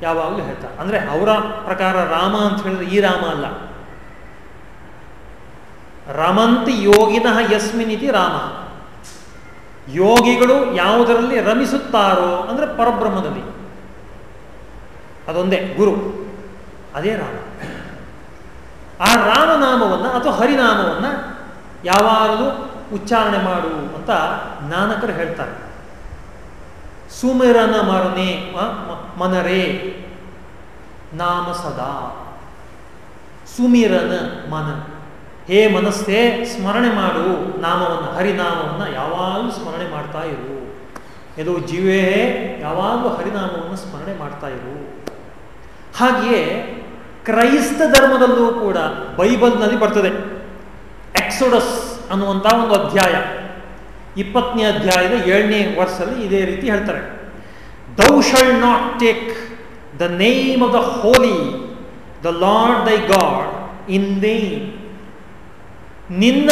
Speaker 1: ಯಾವಾಗಲೂ ಹೇಳ್ತಾರೆ. ಅಂದರೆ ಅವರ ಪ್ರಕಾರ ರಾಮ ಅಂತ ಹೇಳಿದ್ರೆ ಈ ರಾಮ ಅಲ್ಲ. ರಮಂತಿ ಯೋಗಿನಃ ಯಸ್ಮಿನಿತಿ ರಾಮ. ಯೋಗಿಗಳು ಯಾವುದರಲ್ಲಿ ರಮಿಸುತ್ತಾರೋ ಅಂದರೆ ಪರಬ್ರಹ್ಮದಲ್ಲಿ. ಅದೊಂದೇ ಗುರು. ಅದೇ ರಾಮ. ಆ ರಾಮನಾಮವನ್ನು ಅಥವಾ ಹರಿನಾಮವನ್ನು ಯಾವಾಗಲೂ ಉಚ್ಚಾರಣೆ ಮಾಡು ಅಂತ ನಾನಕರು ಹೇಳ್ತಾರೆ. ಸುಮಿರನ ಮರನೆ ಮನರೇ, ನಾಮ ಸದಾ. ಸುಮಿರನ ಮನ. ಹೇ ಮನಸ್ಸೇ, ಸ್ಮರಣೆ ಮಾಡು. ನಾಮವನ್ನು, ಹರಿನಾಮವನ್ನು ಯಾವಾಗಲೂ ಸ್ಮರಣೆ ಮಾಡ್ತಾ ಇರು. ಎದು ಜೀವೇ ಯಾವಾಗಲೂ ಹರಿನಾಮವನ್ನು ಸ್ಮರಣೆ ಮಾಡ್ತಾ ಇರು. ಹಾಗೆಯೇ ಕ್ರೈಸ್ತ ಧರ್ಮದಲ್ಲೂ ಕೂಡ ಬೈಬಲ್ನಲ್ಲಿ ಬರ್ತದೆ. ಎಕ್ಸೋಡಸ್ ಅನ್ನುವಂಥ ಒಂದು ಅಧ್ಯಾಯ. ಇಪ್ಪತ್ತನೇ ಅಧ್ಯಾಯದ ಏಳನೇ ವರ್ಷದಲ್ಲಿ ಇದೇ ರೀತಿ ಹೇಳ್ತಾರೆ. Thou shalt not take the name of the holy the lord thy god in name ನಿನ್ನ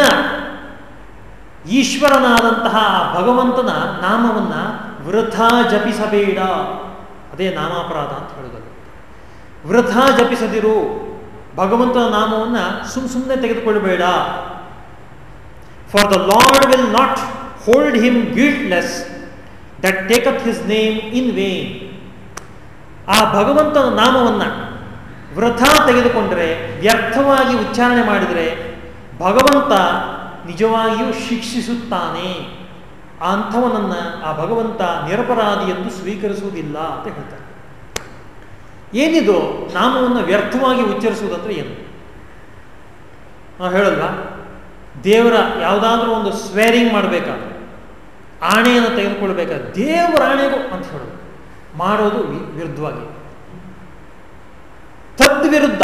Speaker 1: ಈಶ್ವರನಾದಂತಹ ಭಗವಂತನ ನಾಮವನ್ನು ವೃಥಾ ಜಪಿಸಬೇಡ. ಅದೇ ನಾಮಾಪರಾಧ ಅಂತ ಹೇಳಿದರು ವೃಥಾ ಜಪಿಸದಿರು ಭಗವಂತನ ನಾಮವನ್ನು ಸುಮ್ ಸುಮ್ಮನೆ ತೆಗೆದುಕೊಳ್ಳಬೇಡ. For the lord will not hold him guiltless that up his name in vain ಆ ಭಗವಂತನ ನಾಮವನ್ನು ವೃಥಾ ತೆಗೆದುಕೊಂಡರೆ ವ್ಯರ್ಥವಾಗಿ ಉಚ್ಚಾರಣೆ ಮಾಡಿದರೆ ಭಗವಂತ ನಿಜವಾಗಿಯೂ ಶಿಕ್ಷಿಸುತ್ತಾನೆ. ಆ ಅಂಥವನನ್ನು ಆ ಭಗವಂತ ನಿರಪರಾಧಿ ಎಂದು ಸ್ವೀಕರಿಸುವುದಿಲ್ಲ ಅಂತ ಹೇಳ್ತಾರೆ. ಏನಿದು? ನಾಮವನ್ನು ವ್ಯರ್ಥವಾಗಿ ಉಚ್ಚರಿಸುವುದಂದ್ರೆ ಏನು? ನಾವು ಹೇಳಲ್ವಾ? ದೇವರ ಯಾವುದಾದ್ರೂ ಒಂದು ಸ್ವೇರಿಂಗ್ ಮಾಡಬೇಕಾದ್ರೆ, ಆಣೆಯನ್ನು ತೆಗೆದುಕೊಳ್ಬೇಕಾದ್ರೆ ದೇವರ ಆಣೆಗೂ ಅಂತ ಹೇಳೋದು. ಮಾಡೋದು ವಿರುದ್ಧವಾಗಿ. ತದ್ವಿರುದ್ಧ.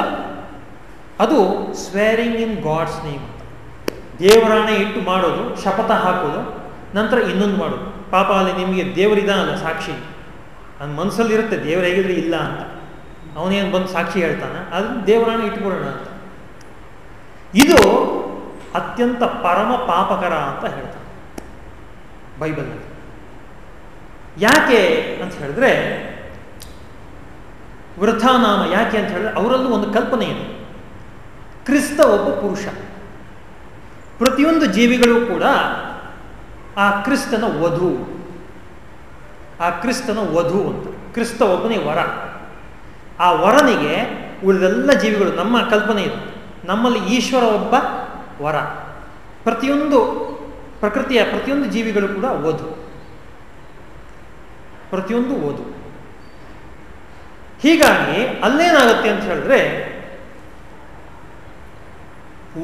Speaker 1: ಅದು ಸ್ವೇರಿಂಗ್ ಇನ್ ಗಾಡ್ಸ್ ನೇಮ್ ದೇವರನ್ನ ಇಟ್ಟು ಮಾಡೋದು, ಶಪಥ ಹಾಕೋದು, ನಂತರ ಇನ್ನೊಂದು ಮಾಡೋದು. ಪಾಪ ಅಲ್ಲಿ ನಿಮಗೆ ದೇವರಿದಾನಲ್ಲ ಸಾಕ್ಷಿ? ನನ್ನ ಮನಸ್ಸಲ್ಲಿ ಇರುತ್ತೆ ದೇವರು ಹೇಗಿದ್ರೆ ಇಲ್ಲ ಅಂತ. ಅವನೇನು ಬಂದು ಸಾಕ್ಷಿ ಹೇಳ್ತಾನೆ? ಅದನ್ನು ದೇವರಾಣೆ ಇಟ್ಕೊಳ್ಳೋಣ ಅಂತ. ಇದು ಅತ್ಯಂತ ಪರಮ ಪಾಪಕರ ಅಂತ ಹೇಳ್ತಾನೆ ಬೈಬಲ್ನಲ್ಲಿ ಯಾಕೆ ಅಂತ ಹೇಳಿದ್ರೆ ವೃಥಾನಾಮ ಯಾಕೆ ಅಂತ ಹೇಳಿದ್ರೆ ಅವರಲ್ಲೂ ಒಂದು ಕಲ್ಪನೆ ಇದೆ. ಕ್ರಿಸ್ತ ಒಬ್ಬ ಪುರುಷ. ಪ್ರತಿಯೊಂದು ಜೀವಿಗಳು ಕೂಡ ಆ ಕ್ರಿಸ್ತನ ವಧು. ಆ ಕ್ರಿಸ್ತನ ವಧು ಅಂತ. ಕ್ರಿಸ್ತ ಒಬ್ಬನೇ ವರ. ಆ ವರನಿಗೆ ಉಳಿದೆಲ್ಲ ಜೀವಿಗಳು ನಮ್ಮ ಕಲ್ಪನೆ ಇದು. ನಮ್ಮಲ್ಲಿ ಈಶ್ವರ ಒಬ್ಬ ವರ. ಪ್ರತಿಯೊಂದು ಪ್ರಕೃತಿಯ ಪ್ರತಿಯೊಂದು ಜೀವಿಗಳು ಕೂಡ ವಧು. ಪ್ರತಿಯೊಂದು ಓದು ಹೀಗಾಗಿ ಅಲ್ಲೇನಾಗುತ್ತೆ ಅಂತ ಹೇಳಿದ್ರೆ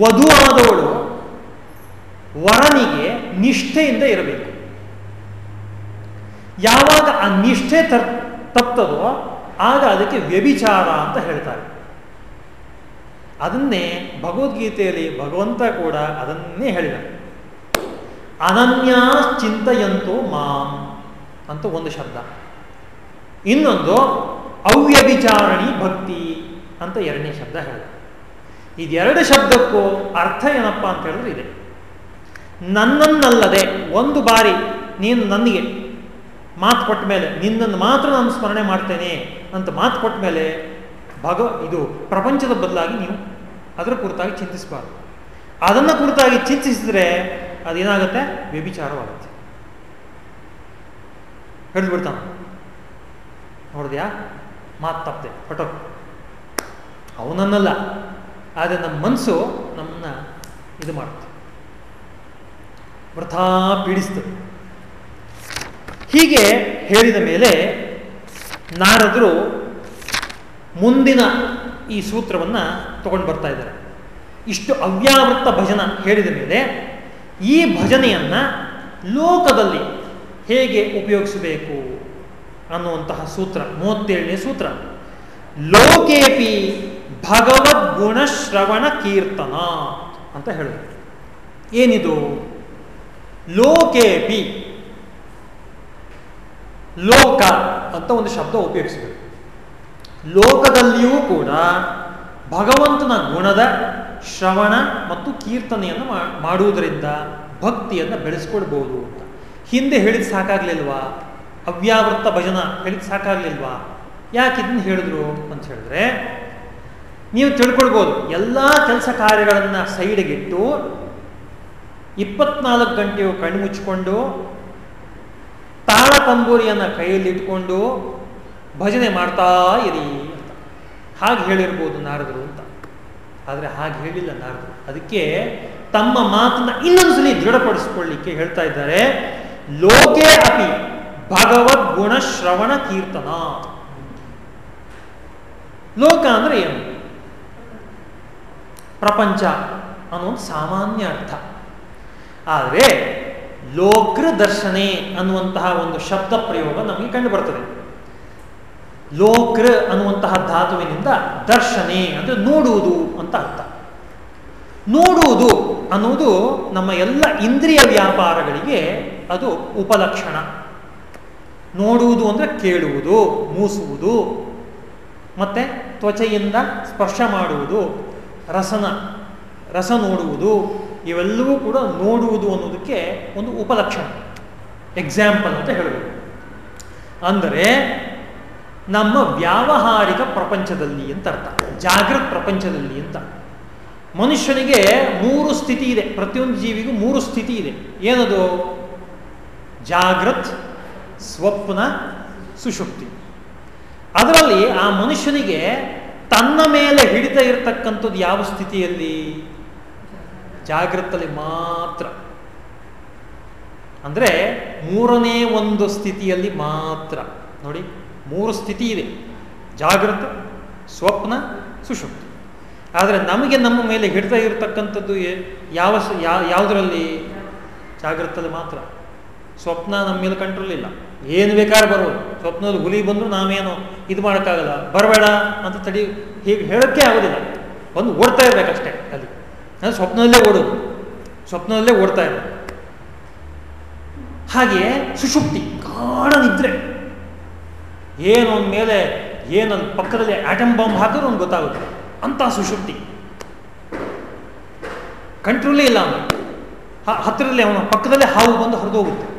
Speaker 1: ವಧುವಾದವಳು ವರನಿಗೆ ನಿಷ್ಠೆಯಿಂದ ಇರಬೇಕು. ಯಾವಾಗ ಆ ನಿಷ್ಠೆ ತಪ್ತದೋ ಆಗ ಅದಕ್ಕೆ ವ್ಯಭಿಚಾರ ಅಂತ ಹೇಳ್ತಾರೆ. ಅದನ್ನೇ ಭಗವದ್ಗೀತೆಯಲ್ಲಿ ಭಗವಂತ ಕೂಡ ಅದನ್ನೇ ಹೇಳಿದ ಅನನ್ಯಾ ಚಿಂತೆಯಂತೋ ಮಾಂ ಅಂತ ಒಂದು ಶಬ್ದ. ಇನ್ನೊಂದು ಅವ್ಯಭಿಚಾರಣಿ ಭಕ್ತಿ ಅಂತ ಎರಡನೇ ಶಬ್ದ ಹೇಳಿದ. ಇದೆರಡು ಶಬ್ದಕ್ಕೂ ಅರ್ಥ ಏನಪ್ಪ ಅಂತ ಹೇಳಿದ್ರೆ ಇದೆ. ನನ್ನನ್ನಲ್ಲದೆ ಒಂದು ಬಾರಿ ನೀನು ನನಗೆ ಮಾತು ಕೊಟ್ಟ ಮೇಲೆ ನಿನ್ನನ್ನು ಮಾತ್ರ ನಾನು ಸ್ಮರಣೆ ಮಾಡ್ತೇನೆ ಅಂತ ಮಾತು ಕೊಟ್ಟ ಮೇಲೆ ಭಗ ಇದು ಪ್ರಪಂಚದ ಬದಲಾಗಿ ನೀವು ಅದರ ಕುರಿತಾಗಿ ಚಿಂತಿಸಬಾರ್ದು. ಅದನ್ನು ಕುರಿತಾಗಿ ಚಿಂತಿಸಿದ್ರೆ ಅದೇನಾಗುತ್ತೆ? ವ್ಯಭಿಚಾರವಾಗುತ್ತೆ. ಹಿಡಿದ್ಬಿಡ್ತಾನ ನೋಡಿದ್ಯಾ? ಮಾತು ತಪ್ಪದೆ. ಹೊಟ್ಟೋ ಅವನನ್ನಲ್ಲ. ಆದರೆ ನಮ್ಮ ಮನಸ್ಸು ನಮ್ಮನ್ನ ಇದು ಮಾಡುತ್ತೆ. ವೃಥಾ ಪೀಡಿಸ್ತದೆ ಹೀಗೆ ಹೇಳಿದ ಮೇಲೆ ನಾರದರು ಮುಂದಿನ ಈ ಸೂತ್ರವನ್ನು ತಗೊಂಡು ಬರ್ತಾ ಇದ್ದಾರೆ. ಇಷ್ಟು ಅವ್ಯಾವೃತ್ತ ಭಜನ ಹೇಳಿದ ಮೇಲೆ ಈ ಭಜನೆಯನ್ನು ಲೋಕದಲ್ಲಿ ಹೇಗೆ ಉಪಯೋಗಿಸಬೇಕು ಅನ್ನುವಂತಹ ಸೂತ್ರ, ಮೂವತ್ತೇಳನೇ ಸೂತ್ರ. ಲೋಕೇಪಿ ಭಗವದ್ಗುಣ ಶ್ರವಣ ಕೀರ್ತನ ಅಂತ ಹೇಳಿದ್ರು. ಏನಿದು? ಲೋಕೇಪಿ. ಲೋಕ ಅಂತ ಒಂದು ಶಬ್ದ ಉಪಯೋಗಿಸಿದರು. ಲೋಕದಲ್ಲಿಯೂ ಕೂಡ ಭಗವಂತನ ಗುಣದ ಶ್ರವಣ ಮತ್ತು ಕೀರ್ತನೆಯನ್ನು ಮಾಡುವುದರಿಂದ ಭಕ್ತಿಯನ್ನು ಬೆಳೆಸ್ಕೊಡ್ಬೋದು ಅಂತ. ಹಿಂದೆ ಹೇಳಿದ ಸಾಕಾಗ್ಲಿಲ್ವಾ? ಅವ್ಯಾವೃತ್ತ ಭಜನ ಹೇಳಿದ ಸಾಕಾಗ್ಲಿಲ್ವಾ? ಯಾಕೆ ಇದನ್ನು ಹೇಳಿದ್ರು ಅಂತ ಹೇಳಿದ್ರೆ ನೀವು ತಿಳ್ಕೊಳ್ಬೋದು. ಎಲ್ಲ ಕೆಲಸ ಕಾರ್ಯಗಳನ್ನು ಸೈಡ್ಗಿಟ್ಟು ಇಪ್ಪತ್ನಾಲ್ಕು ಗಂಟೆಯು ಕಣ್ಣು ಮುಚ್ಚಿಕೊಂಡು ತಾಳ ತಂಬೂರಿಯನ್ನು ಕೈಯಲ್ಲಿ ಇಟ್ಕೊಂಡು ಭಜನೆ ಮಾಡ್ತಾ ಇರಿ ಅಂತ. ಹಾಗೆ ಹೇಳಿರ್ಬೋದು ನಾರದರು ಅಂತ. ಆದರೆ ಹಾಗೆ ಹೇಳಿಲ್ಲ ನಾರದರು. ಅದಕ್ಕೆ ತಮ್ಮ ಮಾತನ್ನ ಇನ್ನೊಂದ್ಸಲಿ ದೃಢಪಡಿಸಿಕೊಳ್ಳಿಕ್ಕೆ ಹೇಳ್ತಾ ಇದ್ದಾರೆ, ಲೋಕೆ ಅಪಿ ಭಗವದ್ ಗುಣ ಶ್ರವಣ ಕೀರ್ತನ. ಲೋಕ ಅಂದ್ರೆ ಏನು? ಪ್ರಪಂಚ ಅನ್ನೋ ಒಂದು ಸಾಮಾನ್ಯ ಅರ್ಥ. ಆದರೆ ಲೋಕೃ ದರ್ಶನೆ ಅನ್ನುವಂತಹ ಒಂದು ಶಬ್ದ ಪ್ರಯೋಗ ನಮಗೆ ಕಂಡು ಬರ್ತದೆ. ಲೋಕ್ರ ಅನ್ನುವಂತಹ ಧಾತುವಿನಿಂದ ದರ್ಶನೆ ಅಂದರೆ ನೋಡುವುದು ಅಂತ ಅರ್ಥ. ನೋಡುವುದು ಅನ್ನುವುದು ನಮ್ಮ ಎಲ್ಲ ಇಂದ್ರಿಯ ವ್ಯಾಪಾರಗಳಿಗೆ ಅದು ಉಪಲಕ್ಷಣ. ನೋಡುವುದು ಅಂದರೆ ಕೇಳುವುದು, ಮೂಸುವುದು, ಮತ್ತು ತ್ವಚೆಯಿಂದ ಸ್ಪರ್ಶ ಮಾಡುವುದು ರಸನ, ರಸ ನೋಡುವುದು, ಇವೆಲ್ಲವೂ ಕೂಡ ನೋಡುವುದು ಅನ್ನೋದಕ್ಕೆ ಒಂದು ಉಪಲಕ್ಷಣ. ಎಕ್ಸಾಂಪಲ್ ಅಂತ ಹೇಳಬೇಕು. ಅಂದರೆ ನಮ್ಮ ವ್ಯಾವಹಾರಿಕ ಪ್ರಪಂಚದಲ್ಲಿ ಅಂತ ಅರ್ಥ. ಜಾಗೃತ್ ಪ್ರಪಂಚದಲ್ಲಿ ಅಂತ. ಮನುಷ್ಯನಿಗೆ ಮೂರು ಸ್ಥಿತಿ ಇದೆ. ಪ್ರತಿಯೊಂದು ಜೀವಿಗೂ ಮೂರು ಸ್ಥಿತಿ ಇದೆ. ಏನದು? ಜಾಗೃತ್, ಸ್ವಪ್ನ ಸುಶುಕ್ತಿ ಅದರಲ್ಲಿ ಆ ಮನುಷ್ಯನಿಗೆ ತನ್ನ ಮೇಲೆ ಹಿಡಿತ ಇರತಕ್ಕಂಥದ್ದು ಯಾವ ಸ್ಥಿತಿಯಲ್ಲಿ? ಜಾಗೃತಲ್ಲಿ ಮಾತ್ರ. ಅಂದರೆ ಮೂರನೇ ಒಂದು ಸ್ಥಿತಿಯಲ್ಲಿ ಮಾತ್ರ. ನೋಡಿ, ಮೂರು ಸ್ಥಿತಿ ಇದೆ. ಜಾಗೃತ ಸ್ವಪ್ನ ಸುಷುಪ್ತಿ ಆದರೆ ನಮಗೆ ನಮ್ಮ ಮೇಲೆ ಹಿಡಿತ ಇರತಕ್ಕಂಥದ್ದು ಯಾವ ಯಾವುದರಲ್ಲಿ? ಜಾಗೃತದಲ್ಲಿ ಮಾತ್ರ. ಸ್ವಪ್ನ ನಮ್ಮ ಮೇಲೆ ಕಂಟ್ರೋಲ್ ಇಲ್ಲ. ಏನು ಬೇಕಾದ್ರೆ ಬರೋದು ಸ್ವಪ್ನದಲ್ಲಿ ಹುಲಿ ಬಂದರೂ ನಾವೇನು ಇದು ಮಾಡೋಕ್ಕಾಗಲ್ಲ. ಬರಬೇಡ ಅಂತ ತಡಿ ಹೀಗೆ ಹೇಳೋಕ್ಕೆ ಆಗೋದಿಲ್ಲ. ಒಂದು ಓಡ್ತಾ ಇರಬೇಕಷ್ಟೇ ಅಲ್ಲಿ. ಅಂದರೆ ಸ್ವಪ್ನದಲ್ಲೇ ಓಡೋದು. ಸ್ವಪ್ನದಲ್ಲೇ ಓಡ್ತಾ ಇರೋದು ಹಾಗೆಯೇ ಸುಷುಪ್ತಿ ನಿದ್ರೆ ಏನು ಮೇಲೆ ಏನೊಂದು ಪಕ್ಕದಲ್ಲಿ ಆಟಮ್ ಬಾಂಬ್ ಹಾಕಿದ್ರು ಅವ್ನು ಗೊತ್ತಾಗುತ್ತೆ. ಅಂತ ಸುಷುಪ್ತಿ. ಕಂಟ್ರೋಲೇ ಇಲ್ಲ ಅವನು. ಹತ್ತಿರದಲ್ಲಿ ಅವನ, ಪಕ್ಕದಲ್ಲೇ ಹಾವು ಬಂದು ಹರಿದು ಹೋಗುತ್ತೆ.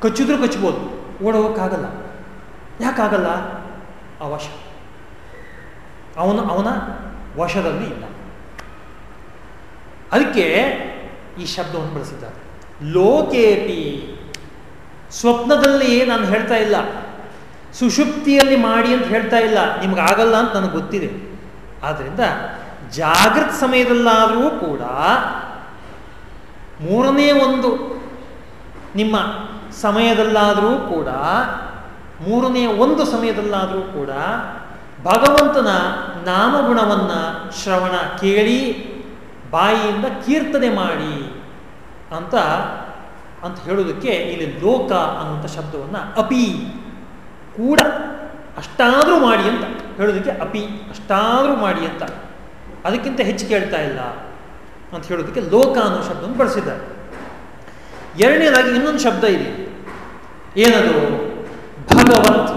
Speaker 1: ಕಚ್ಚಿದ್ರೂ ಕಚ್ಬೋದು ಓಡೋಕ್ಕಾಗಲ್ಲ ಯಾಕಾಗಲ್ಲ? ಆ ವಶ ಅವನು, ಅವನ ವಶದಲ್ಲಿ ಇಲ್ಲ. ಅದಕ್ಕೆ ಈ ಶಬ್ದವನ್ನು ಬಳಸಿದ್ದಾರೆ. ಲೋಕೇಪಿ. ಸ್ವಪ್ನದಲ್ಲಿ ನಾನು ಹೇಳ್ತಾ ಇಲ್ಲ. ಸುಷುಪ್ತಿಯಲ್ಲಿ ಮಾಡಿ ಅಂತ ಹೇಳ್ತಾ ಇಲ್ಲ. ನಿಮ್ಗೆ ಆಗಲ್ಲ ಅಂತ ನನಗೆ ಗೊತ್ತಿದೆ. ಆದ್ದರಿಂದ ಜಾಗೃತ ಸಮಯದಲ್ಲಾದರೂ ಕೂಡ ಮೂರನೇ ಒಂದು ನಿಮ್ಮ ಸಮಯದಲ್ಲಾದರೂ ಕೂಡ ಮೂರನೆಯ ಒಂದು ಸಮಯದಲ್ಲಾದರೂ ಕೂಡ ಭಗವಂತನ ನಾಮಗುಣವನ್ನು ಶ್ರವಣ ಕೇಳಿ, ಬಾಯಿಯಿಂದ ಕೀರ್ತನೆ ಮಾಡಿ ಅಂತ ಅಂತ ಹೇಳೋದಕ್ಕೆ ಇಲ್ಲಿ ಲೋಕ ಅನ್ನುವಂಥ ಶಬ್ದವನ್ನು ಅಪಿ ಕೂಡ ಅಷ್ಟಾದರೂ ಮಾಡಿ ಅಂತ ಹೇಳೋದಕ್ಕೆ ಅಪಿ ಅಷ್ಟಾದರೂ ಮಾಡಿ ಅಂತ. ಅದಕ್ಕಿಂತ ಹೆಚ್ಚು ಕೇಳ್ತಾ ಇಲ್ಲ ಅಂತ ಹೇಳೋದಕ್ಕೆ ಲೋಕ ಅನ್ನೋ ಶಬ್ದವನ್ನು ಬಳಸಿದ್ದಾರೆ. ಎರಡನೇದಾಗಿ ಇನ್ನೊಂದು ಶಬ್ದ ಇದೆ. ಏನದು? ಭಗವತ್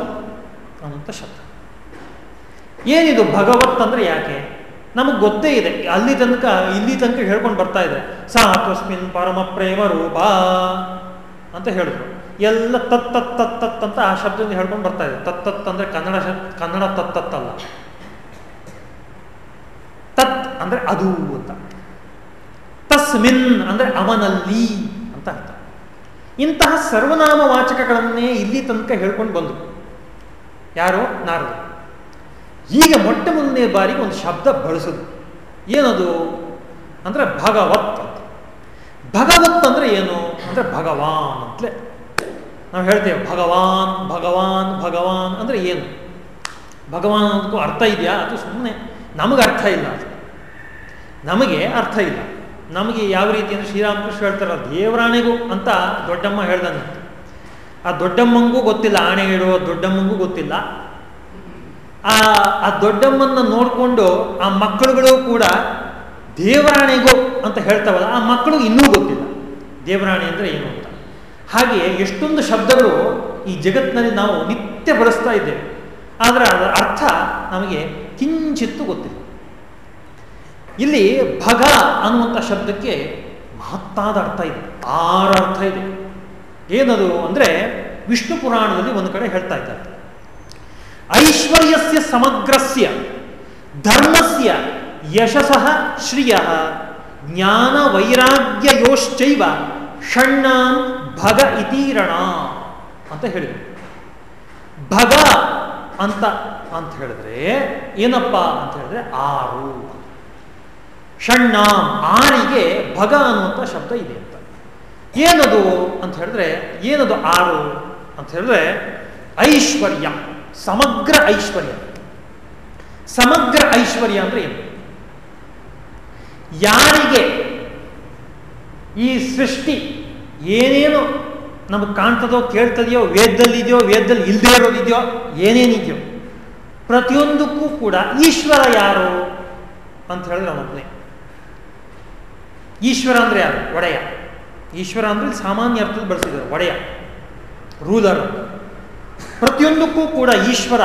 Speaker 1: ಅನ್ನುವಂಥ ಶಬ್ದ. ಏನಿದು ಭಗವತ್ ಅಂದರೆ ಯಾಕೆ? ನಮಗೆ ಗೊತ್ತೇ ಇದೆ. ಅಲ್ಲಿ ತನಕ, ಇಲ್ಲಿ ತನಕ ಹೇಳ್ಕೊಂಡು ಬರ್ತಾ ಇದೆ. ಸಾ ತಸ್ಮಿನ್ ಪರಮ ಪ್ರೇಮ ರೂಪ ಅಂತ ಹೇಳಿದ್ರು. ಎಲ್ಲ ತತ್ ತತ್ ತತ್ ಅಂತ ಆ ಶಬ್ದದಿಂದ ಹೇಳ್ಕೊಂಡು ಬರ್ತಾ ಇದೆ. ತತ್ ತತ್ ಅಂದರೆ ಕನ್ನಡ ಕನ್ನಡ ತತ್ ತತ್ ಅಲ್ಲ. ತತ್ ಅಂದರೆ ಅದು ಅಂತ. ತಸ್ಮಿನ್ ಅಂದರೆ ಅವನಲ್ಲಿ ಅಂತ ಅರ್ಥ. ಇಂತಹ ಸರ್ವನಾಮ ವಾಚಕಗಳನ್ನೇ ಇಲ್ಲಿ ತನಕ ಹೇಳ್ಕೊಂಡು ಬಂದರು. ಯಾರೋ? ನಾರದು ಈಗ ಮೊಟ್ಟ ಮೊದಲನೇ ಬಾರಿಗೆ ಒಂದು ಶಬ್ದ ಬಳಸುದು. ಏನದು? ಅಂದರೆ ಭಗವತ್ ಅಂತ. ಭಗವತ್ ಅಂದರೆ ಏನು? ಅಂದರೆ ಭಗವಾನ್ ಅಂತಲೇ. ನಾವು ಹೇಳ್ತೇವೆ, ಭಗವಾನ್ ಭಗವಾನ್ ಭಗವಾನ್ ಅಂದರೆ ಏನು? ಭಗವಾನ್ ಅಂತಕ್ಕೂ ಅರ್ಥ ಇದೆಯಾ? ಅದು ಸುಮ್ಮನೆ ನಮಗೆ ಅರ್ಥ ಇಲ್ಲ ಅದು. ನಮಗೆ ಅರ್ಥ ಇಲ್ಲ. ನಮಗೆ ಯಾವ ರೀತಿ ಅಂದರೆ ಶ್ರೀರಾಮಕೃಷ್ಣ ಹೇಳ್ತಾರ ದೇವರಾಣೆಗೂ ಅಂತ ದೊಡ್ಡಮ್ಮ ಹೇಳ್ದಂತ ಆ ದೊಡ್ಡಮ್ಮಂಗೂ ಗೊತ್ತಿಲ್ಲ, ಆಣೆ ಹೇಳುವ ದೊಡ್ಡಮ್ಮಂಗೂ ಗೊತ್ತಿಲ್ಲ. ಆ ಆ ದೊಡ್ಡಮ್ಮನ್ನ ನೋಡಿಕೊಂಡು ಆ ಮಕ್ಕಳುಗಳು ಕೂಡ ದೇವರಾಣೆಗೂ ಅಂತ ಹೇಳ್ತಾವಲ್ಲ, ಆ ಮಕ್ಕಳು ಇನ್ನೂ ಗೊತ್ತಿಲ್ಲ. ದೇವರಾಣೆ ಅಂದರೆ ಏನು ಅಂತ. ಹಾಗೆ ಎಷ್ಟೊಂದು ಶಬ್ದಗಳು ಈ ಜಗತ್ತಿನಲ್ಲಿ ನಾವು ನಿತ್ಯ ಬಳಸ್ತಾ ಇದ್ದೇವೆ. ಆದರೆ ಅದರ ಅರ್ಥ ನಮಗೆ ಕಿಂಚಿತ್ತು ಗೊತ್ತಿಲ್ಲ. ಇಲ್ಲಿ ಭಗ ಅನ್ನುವಂಥ ಶಬ್ದಕ್ಕೆ ಮಹತ್ತಾದ ಅರ್ಥ ಇದೆ. ಆರು ಅರ್ಥ ಇದೆ. ಏನದು ಅಂದರೆ ವಿಷ್ಣು ಪುರಾಣದಲ್ಲಿ ಒಂದು ಕಡೆ ಹೇಳ್ತಾ ಇದ್ದಾರೆ. ಐಶ್ವರ್ಯಸ್ಯ ಸಮಗ್ರಸ್ಯ, ಧರ್ಮಸ್ಯ ಯಶಸಃ ಶ್ರಿಯ, ಜ್ಞಾನ ವೈರಾಗ್ಯಯೋಶ್ಚೈವ ಷಣ್ಣಾಂ ಭಗ ಇತೀರಣ ಅಂತ ಹೇಳಿದರು. ಭಗ ಅಂತ ಅಂತ ಹೇಳಿದ್ರೆ ಏನಪ್ಪ ಅಂತ ಹೇಳಿದ್ರೆ ಆರು. ಷಣ್ಣಾಂ ಆರಿಗೆ ಭಗ ಅನ್ನುವಂಥ ಶಬ್ದ ಇದೆ ಅಂತ. ಏನದು ಅಂತ ಹೇಳಿದ್ರೆ, ಏನದು ಆರು ಅಂತ ಹೇಳಿದ್ರೆ, ಐಶ್ವರ್ಯ, ಸಮಗ್ರ ಐಶ್ವರ್ಯ. ಸಮಗ್ರ ಐಶ್ವರ್ಯ ಅಂದ್ರೆ ಏನು? ಯಾರಿಗೆ ಈ ಸೃಷ್ಟಿ ಏನೇನು ನಮಗೆ ಕಾಣ್ತದೋ, ಕೇಳ್ತದೆಯೋ, ವೇದದಲ್ಲಿದೆಯೋ, ವೇದದಲ್ಲಿ ಇಲ್ಲದೆ ಇರೋದಿದೆಯೋ, ಏನೇನಿದೆಯೋ, ಪ್ರತಿಯೊಂದಕ್ಕೂ ಕೂಡ ಈಶ್ವರ ಯಾರು ಅಂತ ಹೇಳಿದ್ರೆ ಅವನೊಬ್ಬನೇ ಈಶ್ವರ ಅಂದರೆ ಯಾರು? ಒಡೆಯ. ಈಶ್ವರ ಅಂದರೆ ಸಾಮಾನ್ಯ ಅರ್ಥದಲ್ಲಿ ಬಳಸಿದ್ದಾರೆ, ಒಡೆಯ. ರೂಲರ್ ಪ್ರತಿಯೊಂದಕ್ಕೂ ಕೂಡ ಈಶ್ವರ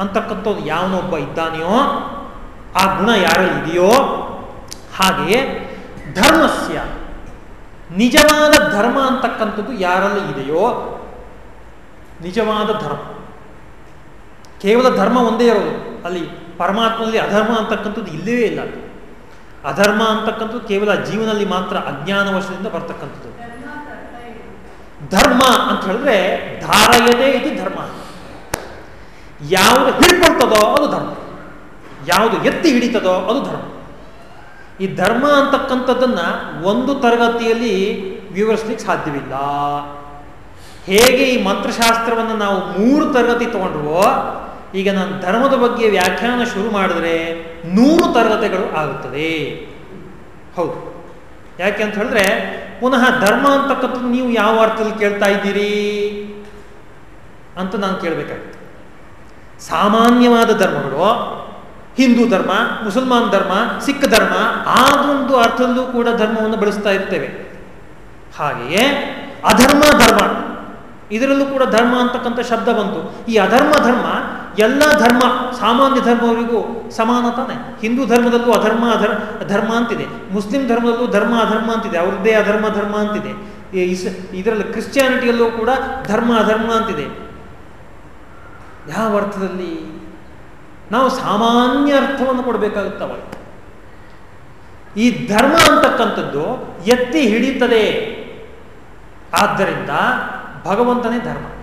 Speaker 1: ಅಂತಕ್ಕಂಥದ್ದು ಯಾವನೊಬ್ಬ ಇದ್ದಾನೆಯೋ, ಆ ಗುಣ ಯಾರಲ್ಲಿ ಇದೆಯೋ ಹಾಗೆಯೇ ಧರ್ಮಸ್ಯ, ನಿಜವಾದ ಧರ್ಮ ಅಂತಕ್ಕಂಥದ್ದು ಯಾರಲ್ಲಿ ಇದೆಯೋ, ನಿಜವಾದ ಧರ್ಮ. ಕೇವಲ ಧರ್ಮ ಒಂದೇ ಇರೋದು. ಅಲ್ಲಿ ಪರಮಾತ್ಮದಲ್ಲಿ ಅಧರ್ಮ ಅಂತಕ್ಕಂಥದ್ದು ಇಲ್ಲವೇ ಇಲ್ಲ ಅಧರ್ಮ ಅಂತಕ್ಕಂಥದ್ದು ಕೇವಲ ಜೀವನದಲ್ಲಿ ಮಾತ್ರ ಅಜ್ಞಾನ ವರ್ಷದಿಂದ ಬರ್ತಕ್ಕಂಥದ್ದು. ಧರ್ಮ ಅಂತ ಹೇಳಿದ್ರೆ ಧಾರಯದೇ ಇದು ಧರ್ಮ. ಯಾವುದು ಹಿಡ್ಕೊಳ್ತದೋ ಅದು ಧರ್ಮ. ಯಾವುದು ಎತ್ತಿ ಹಿಡಿತದೋ ಅದು ಧರ್ಮ. ಈ ಧರ್ಮ ಅಂತಕ್ಕಂಥದ್ದನ್ನ ಒಂದು ತರಗತಿಯಲ್ಲಿ ವಿವರಿಸ್ಲಿಕ್ಕೆ ಸಾಧ್ಯವಿಲ್ಲ. ಹೇಗೆ ಈ ಮಂತ್ರಶಾಸ್ತ್ರವನ್ನು ನಾವು ಮೂರು ತರಗತಿ ತಗೊಂಡ್ರೋ ಈಗ ನಾನು ಧರ್ಮದ ಬಗ್ಗೆ ವ್ಯಾಖ್ಯಾನ ಶುರು ಮಾಡಿದ್ರೆ ನೂರು ತರಗತಿಗಳು ಆಗುತ್ತದೆ. ಹೌದು. ಯಾಕೆ ಅಂತ ಹೇಳಿದ್ರೆ, ಪುನಃ ಧರ್ಮ ಅಂತಕ್ಕಂಥದ್ದು ನೀವು ಯಾವ ಅರ್ಥದಲ್ಲಿ ಕೇಳ್ತಾ ಇದ್ದೀರಿ ಅಂತ ನಾನು ಕೇಳಬೇಕಾಗುತ್ತೆ. ಸಾಮಾನ್ಯವಾದ ಧರ್ಮಗಳು, ಹಿಂದೂ ಧರ್ಮ, ಮುಸಲ್ಮಾನ್ ಧರ್ಮ, ಸಿಖ್ ಧರ್ಮ ಆದೊಂದು ಅರ್ಥದಲ್ಲೂ ಕೂಡ ಧರ್ಮವನ್ನು ಬಳಸ್ತಾ ಇರ್ತೇವೆ. ಹಾಗೆಯೇ ಅಧರ್ಮ ಧರ್ಮ, ಇದರಲ್ಲೂ ಕೂಡ ಧರ್ಮ ಅಂತಕ್ಕಂಥ ಶಬ್ದ ಬಂತು. ಈ ಅಧರ್ಮ ಧರ್ಮ ಎಲ್ಲ ಧರ್ಮ, ಸಾಮಾನ್ಯ ಧರ್ಮವರಿಗೂ ಸಮಾನ ತಾನೆ. ಹಿಂದೂ ಧರ್ಮದಲ್ಲೂ ಅಧರ್ಮ, ಅಧರ್, ಧರ್ಮ ಅಂತಿದೆ. ಮುಸ್ಲಿಂ ಧರ್ಮದಲ್ಲೂ ಧರ್ಮ, ಅಧರ್ಮ ಅಂತಿದೆ. ಅವ್ರದ್ದೇ ಅಧರ್ಮ ಧರ್ಮ ಅಂತಿದೆ. ಇಸ್, ಇದರಲ್ಲಿ ಕ್ರಿಶ್ಚಿಯಾನಿಟಿಯಲ್ಲೂ ಕೂಡ ಧರ್ಮ, ಅಧರ್ಮ ಅಂತಿದೆ. ಯಾವ ಅರ್ಥದಲ್ಲಿ? ನಾವು ಸಾಮಾನ್ಯ ಅರ್ಥವನ್ನು ಕೊಡಬೇಕಾಗುತ್ತವ ಈ ಧರ್ಮ ಅಂತಕ್ಕಂಥದ್ದು ಎತ್ತಿ ಹಿಡಿತದೆ ಆದ್ದರಿಂದ ಭಗವಂತನೇ ಧರ್ಮ.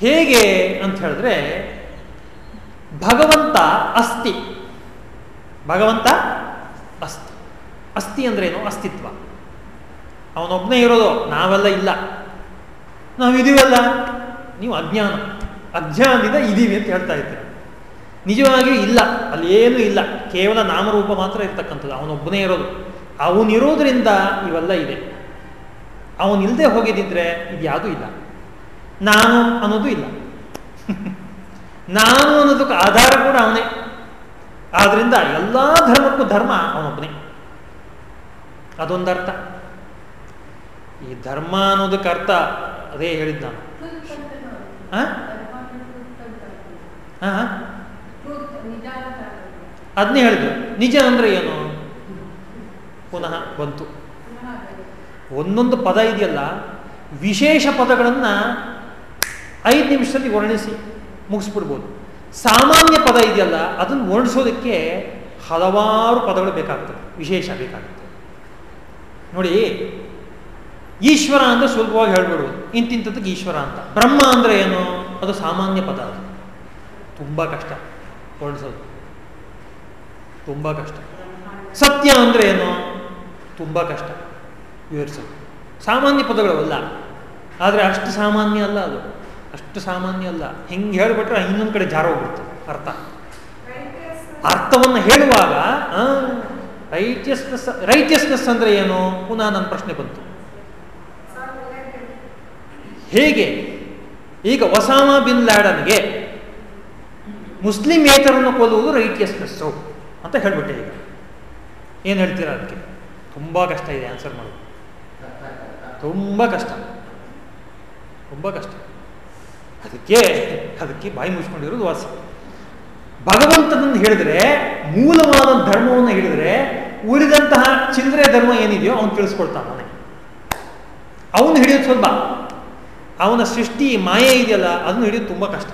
Speaker 1: ಹೇಗೆ ಅಂತ ಹೇಳಿದ್ರೆ, ಭಗವಂತ ಅಸ್ತಿ. ಭಗವಂತ ಅಸ್ತಿ. ಅಸ್ತಿ ಅಂದ್ರೇನು? ಅಸ್ತಿತ್ವ. ಅವನೊಬ್ಬನೇ ಇರೋದು, ನಾವೆಲ್ಲ ಇಲ್ಲ. ನಾವಿದೀವಲ್ಲ. ನೀವು ಅಜ್ಞಾನ. ಅಜ್ಞಾನದಿಂದ ಇದ್ದೀವಿ ಅಂತ ಹೇಳ್ತಾ ಇದ್ದೀರ. ನಿಜವಾಗಿಯೂ ಇಲ್ಲ. ಅಲ್ಲಿ ಏನೂ ಇಲ್ಲ. ಕೇವಲ ನಾಮರೂಪ ಮಾತ್ರ ಇರ್ತಕ್ಕಂಥದ್ದು. ಅವನೊಬ್ಬನೇ ಇರೋದು. ಅವನಿರೋದ್ರಿಂದ ಇವೆಲ್ಲ ಇದೆ. ಅವನಿಲ್ಲದೆ ಹೋಗಿದ್ದಿದ್ರೆ ಇದು ಯಾವುದೂ ಇಲ್ಲ. ನಾನು ಅನ್ನೋದು ಇಲ್ಲ. ನಾನು ಅನ್ನೋದಕ್ಕೆ ಆಧಾರ ಕೂಡ ಅವನೇ. ಆದ್ರಿಂದ ಎಲ್ಲ ಧರ್ಮಕ್ಕೂ ಧರ್ಮ ಅವನೊಬ್ಬನೇ. ಅದೊಂದರ್ಥ. ಈ ಧರ್ಮ ಅನ್ನೋದಕ್ಕೆ ಅರ್ಥ ಅದೇ ಹೇಳಿದ್ದ ನಾನು. ಅದನ್ನೇ ಹೇಳಿದ್ರು ನಿಜ ಅಂದ್ರೆ ಏನು? ಪುನಃ ಬಂತು. ಒಂದೊಂದು ಪದ ಇದೆಯಲ್ಲ, ವಿಶೇಷ ಪದಗಳನ್ನು ಐದು ನಿಮಿಷದಲ್ಲಿ ವರ್ಣಿಸಿ ಮುಗಿಸ್ಬಿಡ್ಬೋದು. ಸಾಮಾನ್ಯ ಪದ ಇದೆಯಲ್ಲ, ಅದನ್ನು ವರ್ಣಿಸೋದಕ್ಕೆ ಹಲವಾರು ಪದಗಳು ಬೇಕಾಗ್ತದೆ ವಿಶೇಷ ಬೇಕಾಗುತ್ತೆ. ನೋಡಿ, ಈಶ್ವರ ಅಂದರೆ ಸುಲಭವಾಗಿ ಹೇಳ್ಬಿಡ್ಬೋದು. ಇಂತಿಂಥದ್ದಕ್ಕೆ ಈಶ್ವರ ಅಂತ. ಬ್ರಹ್ಮ ಅಂದರೆ ಏನು? ಅದು ಸಾಮಾನ್ಯ ಪದ ಅದು. ತುಂಬ ಕಷ್ಟ ವರ್ಣಿಸೋದು. ತುಂಬ ಕಷ್ಟ. ಸತ್ಯ ಅಂದರೆ ಏನು? ತುಂಬ ಕಷ್ಟ ವಿವರಿಸೋದು. ಸಾಮಾನ್ಯ ಪದಗಳವಲ್ಲ, ಆದರೆ ಅಷ್ಟು ಸಾಮಾನ್ಯ ಅಲ್ಲ ಅದು. ಅಷ್ಟು ಸಾಮಾನ್ಯ ಅಲ್ಲ. ಹೆಂಗೆ ಹೇಳಿಬಿಟ್ರೆ ಇನ್ನೊಂದು ಕಡೆ ಜಾರೋಗ್ಬಿಡ್ತು ಅರ್ಥ. ಅರ್ಥವನ್ನು ಹೇಳುವಾಗ ರೈಟಿಯಸ್ನೆಸ್ ರೈಟಿಯಸ್ನೆಸ್ ಅಂದರೆ ಏನು? ಪುನಃ ನನ್ನ ಪ್ರಶ್ನೆ ಬಂತು. ಹೇಗೆ? ಈಗ ಒಸಾಮಾ ಬಿನ್ ಲ್ಯಾಡನ್ಗೆ ಮುಸ್ಲಿಂ ಏತರನ್ನು ಕೊಲ್ಲುವುದು ರೈಟಿಯಸ್ನೆಸ್ಸು ಅಂತ ಹೇಳ್ಬಿಟ್ಟೆ ಈಗ. ಏನು ಹೇಳ್ತೀರಾ ಅದಕ್ಕೆ? ತುಂಬ ಕಷ್ಟ ಇದೆ ಆನ್ಸರ್ ಮಾಡೋದು. ತುಂಬ ಕಷ್ಟ. ತುಂಬ ಕಷ್ಟ. ಅದಕ್ಕೆ ಅದಕ್ಕೆ ಬಾಯಿ ಮುಚ್ಕೊಂಡಿರೋದು ವಾಸ. ಭಗವಂತನನ್ನು ಹೇಳಿದ್ರೆ, ಮೂಲವಾದ ಧರ್ಮವನ್ನು ಹೇಳಿದ್ರೆ, ಉಳಿದಂತಹ ಚಿಲ್ಲರೆ ಧರ್ಮ ಏನಿದೆಯೋ ಅವನು ತಿಳಿಸ್ಕೊಳ್ತಾನೆ ಅವನು ಹಿಡಿಯೋದು ಸ್ವಲ್ಪ. ಅವನ ಸೃಷ್ಟಿ ಮಾಯೆ ಇದೆಯಲ್ಲ, ಅದನ್ನು ಹಿಡಿಯೋದು ತುಂಬ ಕಷ್ಟ.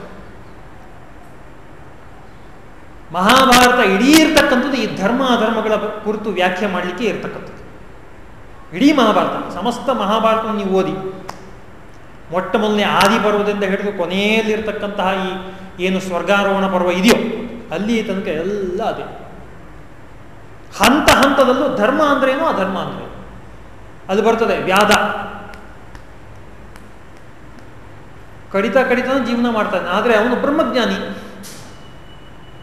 Speaker 1: ಮಹಾಭಾರತ ಇಡೀ ಇರ್ತಕ್ಕಂಥದ್ದು ಈ ಧರ್ಮ ಅಧರ್ಮಗಳ ಕುರಿತು ವ್ಯಾಖ್ಯೆ ಮಾಡಲಿಕ್ಕೆ ಇರ್ತಕ್ಕಂಥದ್ದು. ಇಡೀ ಮಹಾಭಾರತ, ಸಮಸ್ತ ಮಹಾಭಾರತವನ್ನು ನೀವು ಓದಿ. ಮೊಟ್ಟ ಮೊದಲನೇ ಆದಿ ಪರ್ವದಿಂದ ಹಿಡಿದು ಕೊನೆಯಲ್ಲಿರ್ತಕ್ಕಂತಹ ಈ ಏನು ಸ್ವರ್ಗಾರೋಹಣ ಪರ್ವ ಇದೆಯೋ, ಅಲ್ಲಿ ತನಕ ಎಲ್ಲ ಅದೇ. ಹಂತ ಹಂತದಲ್ಲೂ ಧರ್ಮ ಅಂದ್ರೇನು ಅಧರ್ಮ ಅಂದ್ರೆ. ಅದು ಬರ್ತದೆ ವ್ಯಾದ. ಕಡಿತ ಕಡಿತ ಜೀವನ ಮಾಡ್ತಾನೆ. ಆದರೆ ಅವನು ಬ್ರಹ್ಮಜ್ಞಾನಿ.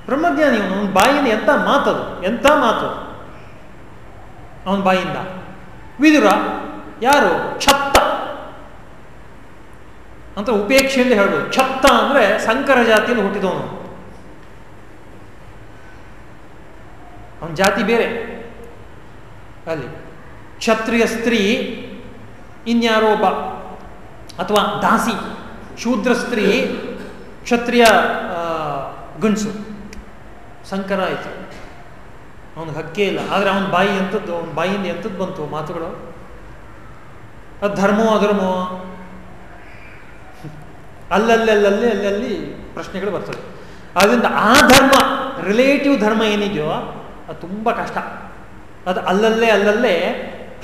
Speaker 1: ಬ್ರಹ್ಮಜ್ಞಾನಿ ಅವನು. ಅವನ ಬಾಯಿಂದ ಎಂಥ ಮಾತದು ಎಂಥ ಮಾತು? ಅವನ ಬಾಯಿಂದ. ವಿದುರ. ಯಾರು? ಛತ್ತ. ಅಂತ ಉಪೇಕ್ಷೆಯಿಂದ ಹೇಳ್ಬೋದು ಛತ್ತ ಅಂದರೆ ಸಂಕರ ಜಾತಿಯಲ್ಲಿ ಹುಟ್ಟಿದವನು. ಅವನ ಜಾತಿ ಬೇರೆ. ಅಲ್ಲಿ ಕ್ಷತ್ರಿಯ ಸ್ತ್ರೀ ಇನ್ಯಾರೋ ಒಬ್ಬ ಅಥವಾ ದಾಸಿ, ಶೂದ್ರ ಸ್ತ್ರೀ, ಕ್ಷತ್ರಿಯ ಗಂಡಸು. ಸಂಕರ ಆಯಿತು. ಅವನಿಗೆ ಹಕ್ಕೇ ಇಲ್ಲ. ಆದರೆ ಅವನ ಬಾಯಿ ಎಂಥದ್ದು ಅವನ ಬಾಯಿಯಿಂದ ಎಂಥದ್ದು ಬಂತು ಮಾತುಗಳು? ಅದು ಧರ್ಮವೋ ಅಧರ್ಮವೋ ಅಲ್ಲಲ್ಲಲ್ಲಿ ಅಲ್ಲಲ್ಲಿ ಪ್ರಶ್ನೆಗಳು ಬರ್ತದೆ ಅದರಿಂದ ಆ ಧರ್ಮ ರಿಲೇಟಿವ್ ಧರ್ಮ ಏನಿದೆಯೋ ಅದು ತುಂಬ ಕಷ್ಟ. ಅದು ಅಲ್ಲಲ್ಲೇ ಅಲ್ಲಲ್ಲೇ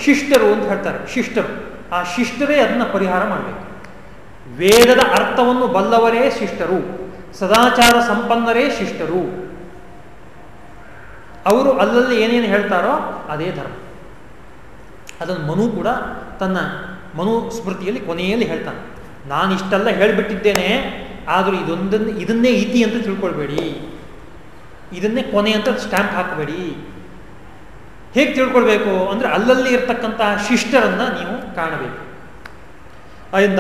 Speaker 1: ಶಿಷ್ಟರು ಅಂತ ಹೇಳ್ತಾರೆ, ಶಿಷ್ಟರು. ಆ ಶಿಷ್ಟರೇ ಅದನ್ನ ಪರಿಹಾರ ಮಾಡಬೇಕು. ವೇದದ ಅರ್ಥವನ್ನು ಬಲ್ಲವರೇ ಶಿಷ್ಟರು, ಸದಾಚಾರ ಸಂಪನ್ನರೇ ಶಿಷ್ಟರು. ಅವರು ಅಲ್ಲಲ್ಲಿ ಏನೇನು ಹೇಳ್ತಾರೋ ಅದೇ ಧರ್ಮ. ಅದನ್ನು ಮನು ಕೂಡ ತನ್ನ ಮನು ಸ್ಮೃತಿಯಲ್ಲಿ ಕೊನೆಯಲ್ಲಿ ಹೇಳ್ತಾನೆ. ನಾನು ಇಷ್ಟೆಲ್ಲ ಹೇಳಿಬಿಟ್ಟಿದ್ದೇನೆ, ಆದರೂ ಇದೊಂದನ್ನು, ಇದನ್ನೇ ಇತಿ ಅಂತ ತಿಳ್ಕೊಳ್ಬೇಡಿ. ಇದನ್ನೇ ಕೊನೆ ಅಂತ ಸ್ಟ್ಯಾಂಪ್ ಹಾಕಬೇಡಿ. ಹೇಗೆ ತಿಳ್ಕೊಳ್ಬೇಕು? ಅಂದರೆ ಅಲ್ಲಲ್ಲಿ ಇರ್ತಕ್ಕಂತಹ ಶಿಷ್ಟರನ್ನು ನೀವು ಕಾಣಬೇಕು. ಅದರಿಂದ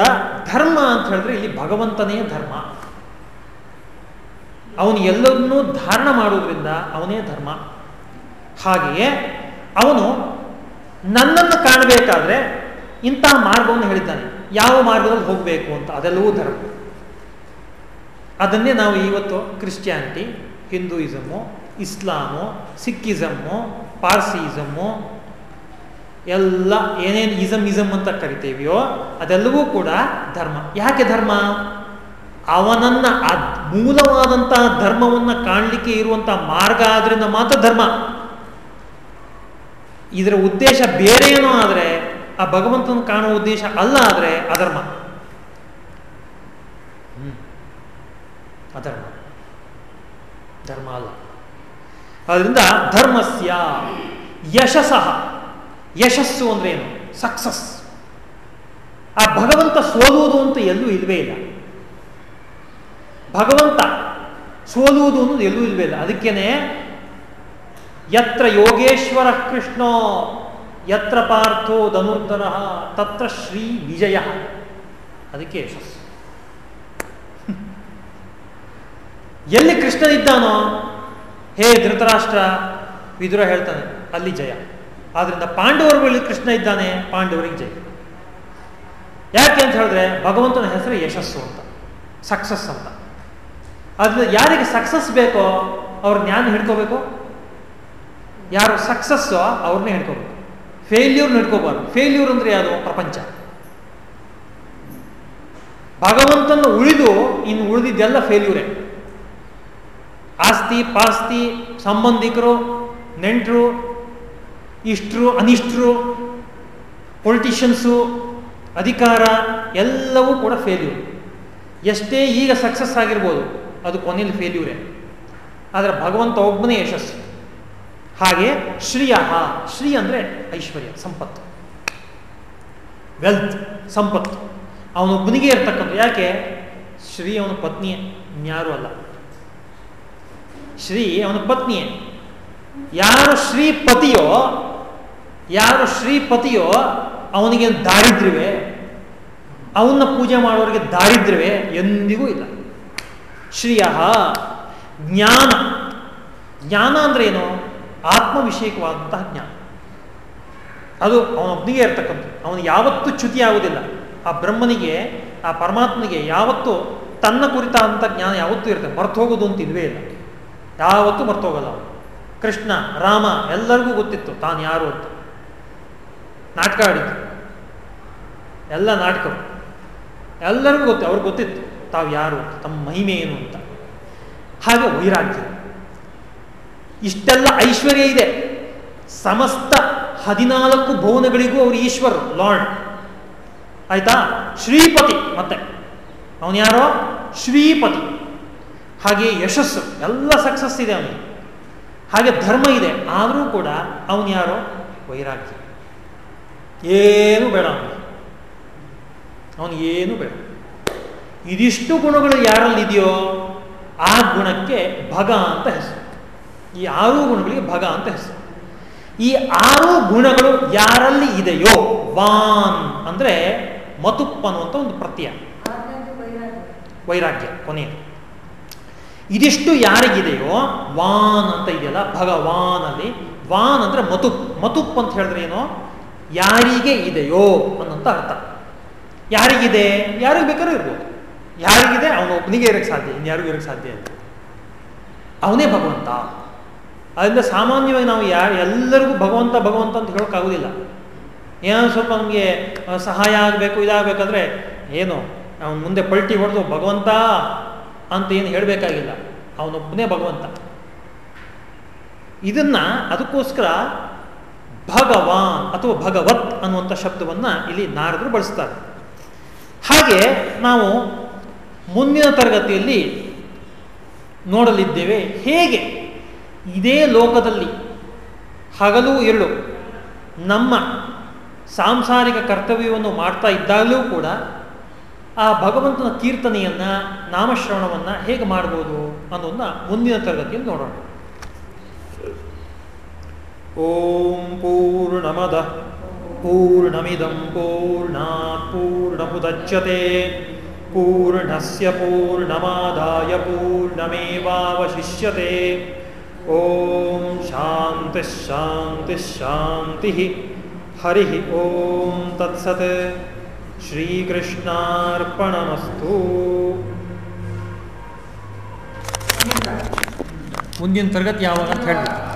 Speaker 1: ಧರ್ಮ ಅಂತ ಹೇಳಿದ್ರೆ ಇಲ್ಲಿ ಭಗವಂತನೇ ಧರ್ಮ. ಅವನು ಎಲ್ಲರನ್ನೂ ಧಾರಣ ಮಾಡುವುದರಿಂದ ಅವನೇ ಧರ್ಮ. ಹಾಗೆಯೇ ಅವನು ನನ್ನನ್ನು ಕಾಣಬೇಕಾದ್ರೆ ಇಂತಹ ಮಾರ್ಗವನ್ನು ಹೇಳಿದ್ದಾನೆ. ಯಾವ ಮಾರ್ಗದಲ್ಲಿ ಹೋಗಬೇಕು ಅಂತ ಅದೆಲ್ಲವೂ ಧರ್ಮ. ಅದನ್ನೇ ನಾವು ಇವತ್ತು ಕ್ರಿಶ್ಚಿಯಾನಿಟಿ, ಹಿಂದೂಯಿಸಮು, ಇಸ್ಲಾಮು ಸಿಕ್ಕಿಸಮ್ಮು ಪಾರ್ಸಿಯಿಸಮ್ಮು ಎಲ್ಲ ಏನೇನು ಇಸಮ್ ಇಸಮ್ ಅಂತ ಕರಿತೀವಿಯೋ ಅದೆಲ್ಲವೂ ಕೂಡ ಧರ್ಮ. ಯಾಕೆ ಧರ್ಮ? ಅವನನ್ನ, ಆ ಮೂಲವಾದಂತಹ ಧರ್ಮವನ್ನು ಕಾಣಲಿಕ್ಕೆ ಇರುವಂತಹ ಮಾರ್ಗ ಆದ್ರಿಂದ ಮಾತ್ರ ಧರ್ಮ. ಇದರ ಉದ್ದೇಶ ಬೇರೆ ಏನೋ ಆದರೆ ಆ ಭಗವಂತನ ಕಾಣುವ ಉದ್ದೇಶ ಅಲ್ಲ ಆದರೆ ಅಧರ್ಮ. ಅಧರ್ಮ. ಧರ್ಮ ಅಲ್ಲ. ಅದರಿಂದ ಧರ್ಮಸ್ಯ ಯಶಸ್ಸಹ ಯಶಸ್ಸು ಅಂದ್ರೆ ಏನು? ಸಕ್ಸಸ್. ಆ ಭಗವಂತ ಸೋಲುವುದು ಅಂತ ಎಲ್ಲೂ ಇಲ್ವೇ ಇಲ್ಲ. ಭಗವಂತ ಸೋಲುವುದು ಅನ್ನೋದು ಎಲ್ಲೂ ಇಲ್ವೇ ಇಲ್ಲ. ಅದಕ್ಕೇನೆ ಯತ್ರ ಯೋಗೇಶ್ವರ ಕೃಷ್ಣೋ ಯತ್ರ ಪಾರ್ಥೋ ಧನುರ್ಧರ ತತ್ರ ಶ್ರೀ ವಿಜಯ ಅದಕ್ಕೆ ಯಶಸ್ಸು. ಎಲ್ಲಿ ಕೃಷ್ಣನಿದ್ದಾನೋ, ಹೇ ಧೃತರಾಷ್ಟ್ರ, ವಿದುರ ಹೇಳ್ತಾನೆ, ಅಲ್ಲಿ ಜಯ. ಆದ್ರಿಂದ ಪಾಂಡವರ ಕೃಷ್ಣ ಇದ್ದಾನೆ, ಪಾಂಡವರಿಗೆ ಜಯ. ಯಾಕೆ ಅಂತ ಹೇಳಿದ್ರೆ, ಭಗವಂತನ ಹೆಸರು ಯಶಸ್ಸು ಅಂತ, ಸಕ್ಸಸ್ ಅಂತ. ಆದ್ರಿಂದ ಯಾರಿಗೆ ಸಕ್ಸಸ್ ಬೇಕೋ, ಅವ್ರ ಜ್ಞಾನ ಹಿಡ್ಕೋಬೇಕು. ಯಾರು ಸಕ್ಸಸ್ಸೋ, ಅವ್ರನ್ನೇ ಹಿಡ್ಕೋಬೇಕು. ಫೇಲ್ಯೂರ್ ನಡ್ಕೋಬಾರ್ದು. ಫೇಲ್ಯೂರ್ ಅಂದ್ರೆ ಯಾವುದು? ಪ್ರಪಂಚ. ಭಗವಂತನ ಉಳಿದು, ಇನ್ನು ಉಳಿದಿದ್ದೆಲ್ಲ ಫೇಲ್ಯೂರೇ ಆಸ್ತಿ, ಪಾಸ್ತಿ, ಸಂಬಂಧಿಕರು, ನೆಂಟರು, ಇಷ್ಟರು, ಅನಿಷ್ಟರು ಪೊಲಿಟಿಷಿಯನ್ಸು ಅಧಿಕಾರ, ಎಲ್ಲವೂ ಕೂಡ ಫೇಲ್ಯೂರ್ ಎಷ್ಟೇ ಈಗ ಸಕ್ಸಸ್ ಆಗಿರ್ಬೋದು, ಅದು ಕೊನೆಯಲ್ಲಿ ಫೇಲ್ಯೂರೇ ಆದರೆ ಭಗವಂತ ಒಬ್ಬನೇ ಯಶಸ್ಸು ಹಾಗೆ ಶ್ರೀಯ ಶ್ರೀ ಅಂದರೆ ಐಶ್ವರ್ಯ, ಸಂಪತ್ತು. ವೆಲ್ತ್ ಸಂಪತ್ತು. ಅವನೊಬ್ಬನಿಗೆ ಇರ್ತಕ್ಕಂಥ, ಯಾಕೆ? ಶ್ರೀ ಅವನ ಪತ್ನಿಯೇ, ಇನ್ಯಾರೂ ಅಲ್ಲ. ಶ್ರೀ ಅವನ ಪತ್ನಿಯೇ. ಯಾರು ಶ್ರೀಪತಿಯೋ ಯಾರು ಶ್ರೀಪತಿಯೋ ಅವನಿಗೆ ದಾರಿದ್ರ್ಯವೇ, ಅವನ್ನ ಪೂಜೆ ಮಾಡೋರಿಗೆ ದಾರಿದ್ರ್ಯವೇ ಎಂದಿಗೂ ಇಲ್ಲ. ಶ್ರೀಯ ಜ್ಞಾನ. ಜ್ಞಾನ ಅಂದ್ರೆ ಏನು? ಆತ್ಮವಿಷಯಕವಾದಂತಹ ಜ್ಞಾನ. ಅದು ಅವನೊಬ್ಬನಿಗೆ ಇರ್ತಕ್ಕಂಥ ಅವನು ಯಾವತ್ತೂ ಚ್ಯುತಿ ಆಗುವುದಿಲ್ಲ ಆ ಬ್ರಹ್ಮನಿಗೆ, ಆ ಪರಮಾತ್ಮನಿಗೆ ಯಾವತ್ತೂ ತನ್ನ ಕುರಿತಾದಂಥ ಜ್ಞಾನ ಯಾವತ್ತೂ ಇರ್ತದೆ ಮರ್ತೋಗೋದು ಅಂತ ಇಲ್ವೇ ಇಲ್ಲ. ಯಾವತ್ತೂ ಮರ್ತೋಗಲ್ಲ ಅವನು. ಕೃಷ್ಣ, ರಾಮ ಎಲ್ಲರಿಗೂ ಗೊತ್ತಿತ್ತು ತಾನು ಯಾರು ಅಂತ. ನಾಟಕ ಆಡಿದ್ದು. ಎಲ್ಲ ನಾಟಕರು. ಎಲ್ಲರಿಗೂ ಗೊತ್ತು, ಅವ್ರಿಗೆ ಗೊತ್ತಿತ್ತು ತಾವು ಯಾರು ಅಂತ. ತಮ್ಮ ಮಹಿಮೆ ಏನು ಅಂತ. ಹಾಗೆ ವೈರಾಗ್ಯ. ಇಷ್ಟೆಲ್ಲ ಐಶ್ವರ್ಯ ಇದೆ. ಸಮಸ್ತ ಹದಿನಾಲ್ಕು ಭುವನಗಳಿಗೂ ಅವರು ಈಶ್ವರ್, ಲಾರ್ಡ್. ಆಯ್ತಾ? ಶ್ರೀಪತಿ ಮತ್ತೆ. ಅವನು ಯಾರೋ? ಶ್ರೀಪತಿ. ಹಾಗೆ ಯಶಸ್ಸು. ಎಲ್ಲ ಸಕ್ಸಸ್ ಇದೆ ಅವನಿಗೆ. ಹಾಗೆ ಧರ್ಮ ಇದೆ. ಆದರೂ ಕೂಡ ಅವನು ಯಾರೋ? ವೈರಾಗ್ಯ. ಏನು ಬೇಡ ಅವನು ಏನು ಬೇಡ. ಇದಿಷ್ಟು ಗುಣಗಳು ಯಾರಲ್ಲಿದೆಯೋ ಆ ಗುಣಕ್ಕೆ ಭಗ ಅಂತ ಹೆಸರು. ಈ ಆರು ಗುಣಗಳಿಗೆ ಭಗ ಅಂತ ಹೆಸರು. ಈ ಆರು ಗುಣಗಳು ಯಾರಲ್ಲಿ ಇದೆಯೋ ವಾನ್ ಅಂದರೆ ಮತುಪ್ ಅನ್ನುವಂಥ ಒಂದು ಪ್ರತ್ಯಯ. ವೈರಾಗ್ಯ ಕೊನೆಯದು ಇದಿಷ್ಟು ಯಾರಿಗಿದೆಯೋ ವಾನ್ ಅಂತ ಇದೆಯಲ್ಲ ಭಗವಾನಲ್ಲಿ ವಾನ್ ಅಂದ್ರೆ ಮತುಪ್. ಮತುಪ್ ಅಂತ ಹೇಳಿದ್ರೆ ಏನು? ಯಾರಿಗೆ ಇದೆಯೋ ಅನ್ನೋಂಥ ಅರ್ಥ. ಯಾರಿಗಿದೆ? ಯಾರಿಗೆ ಬೇಕಾದ್ರೂ ಇರ್ಬೋದು. ಯಾರಿಗಿದೆ? ಅವನು ಒಬ್ಬನಿಗೆ ಇರಕ್ಕೆ ಸಾಧ್ಯ, ಇನ್ಯಾರಿಗೂ ಇರಕ್ಕೆ ಸಾಧ್ಯ ಅಂತ. ಅವನೇ ಭಗವಂತ. ಅದರಿಂದ ಸಾಮಾನ್ಯವಾಗಿ ನಾವು ಯಾರು ಎಲ್ಲರಿಗೂ ಭಗವಂತ ಭಗವಂತ ಅಂತ ಹೇಳೋಕ್ಕಾಗೋದಿಲ್ಲ ಏನೋ ಸ್ವಲ್ಪ ನಮಗೆ ಸಹಾಯ ಆಗಬೇಕು, ಇದಾಗಬೇಕಾದ್ರೆ ಏನು, ಅವನು ಮುಂದೆ ಪಲ್ಟಿ ಹೊಡೆದು ಭಗವಂತ ಅಂತ ಏನು ಹೇಳಬೇಕಾಗಿಲ್ಲ. ಅವನೊಬ್ಬನೇ ಭಗವಂತ. ಇದನ್ನು ಅದಕ್ಕೋಸ್ಕರ ಭಗವಾನ್ ಅಥವಾ ಭಗವತ್ ಅನ್ನುವಂಥ ಶಬ್ದವನ್ನು ಇಲ್ಲಿ ನಾರದರು ಬಳಸ್ತಾರೆ. ಹಾಗೆ ನಾವು ಮುಂದಿನ ತರಗತಿಯಲ್ಲಿ ನೋಡಲಿದ್ದೇವೆ ಹೇಗೆ? ಇದೇ ಲೋಕದಲ್ಲಿ ಹಗಲು ಇರಳು ನಮ್ಮ ಸಾಂಸಾರಿಕ ಕರ್ತವ್ಯವನ್ನು ಮಾಡ್ತಾ ಇದ್ದಾಗಲೂ ಕೂಡ ಆ ಭಗವಂತನ ಕೀರ್ತನೆಯನ್ನು, ನಾಮಶ್ರವಣವನ್ನು ಹೇಗೆ ಮಾಡ್ಬೋದು ಅನ್ನೋದನ್ನ ಮುಂದಿನ ತರಗತಿಯಲ್ಲಿ ನೋಡೋಣ. ಓಂ ಪೂರ್ಣಮದ, ಪೂರ್ಣಮಿದಂ ಪೂರ್ಣಾತ್ ಪೂರ್ಣಮುದಚ್ಯತೆ, ಪೂರ್ಣಸ್ಯ ಪೂರ್ಣಮಾದಾಯ ಪೂರ್ಣಮೇವಾವಶಿಷ್ಯತೆ. ಓಂ ಶಾಂತಿ ಶಾಂತಿ ಶಾಂತಿ ಹರಿ ಓಂ ತತ್ಸತ್ ಶ್ರೀಕೃಷ್ಣಾರ್ಪಣಮಸ್ತು ಮುಂದಿನ ತರಗತಿ ಯಾವಾಗ ಅಂತ ಹೇಳ್ಬೇಕು.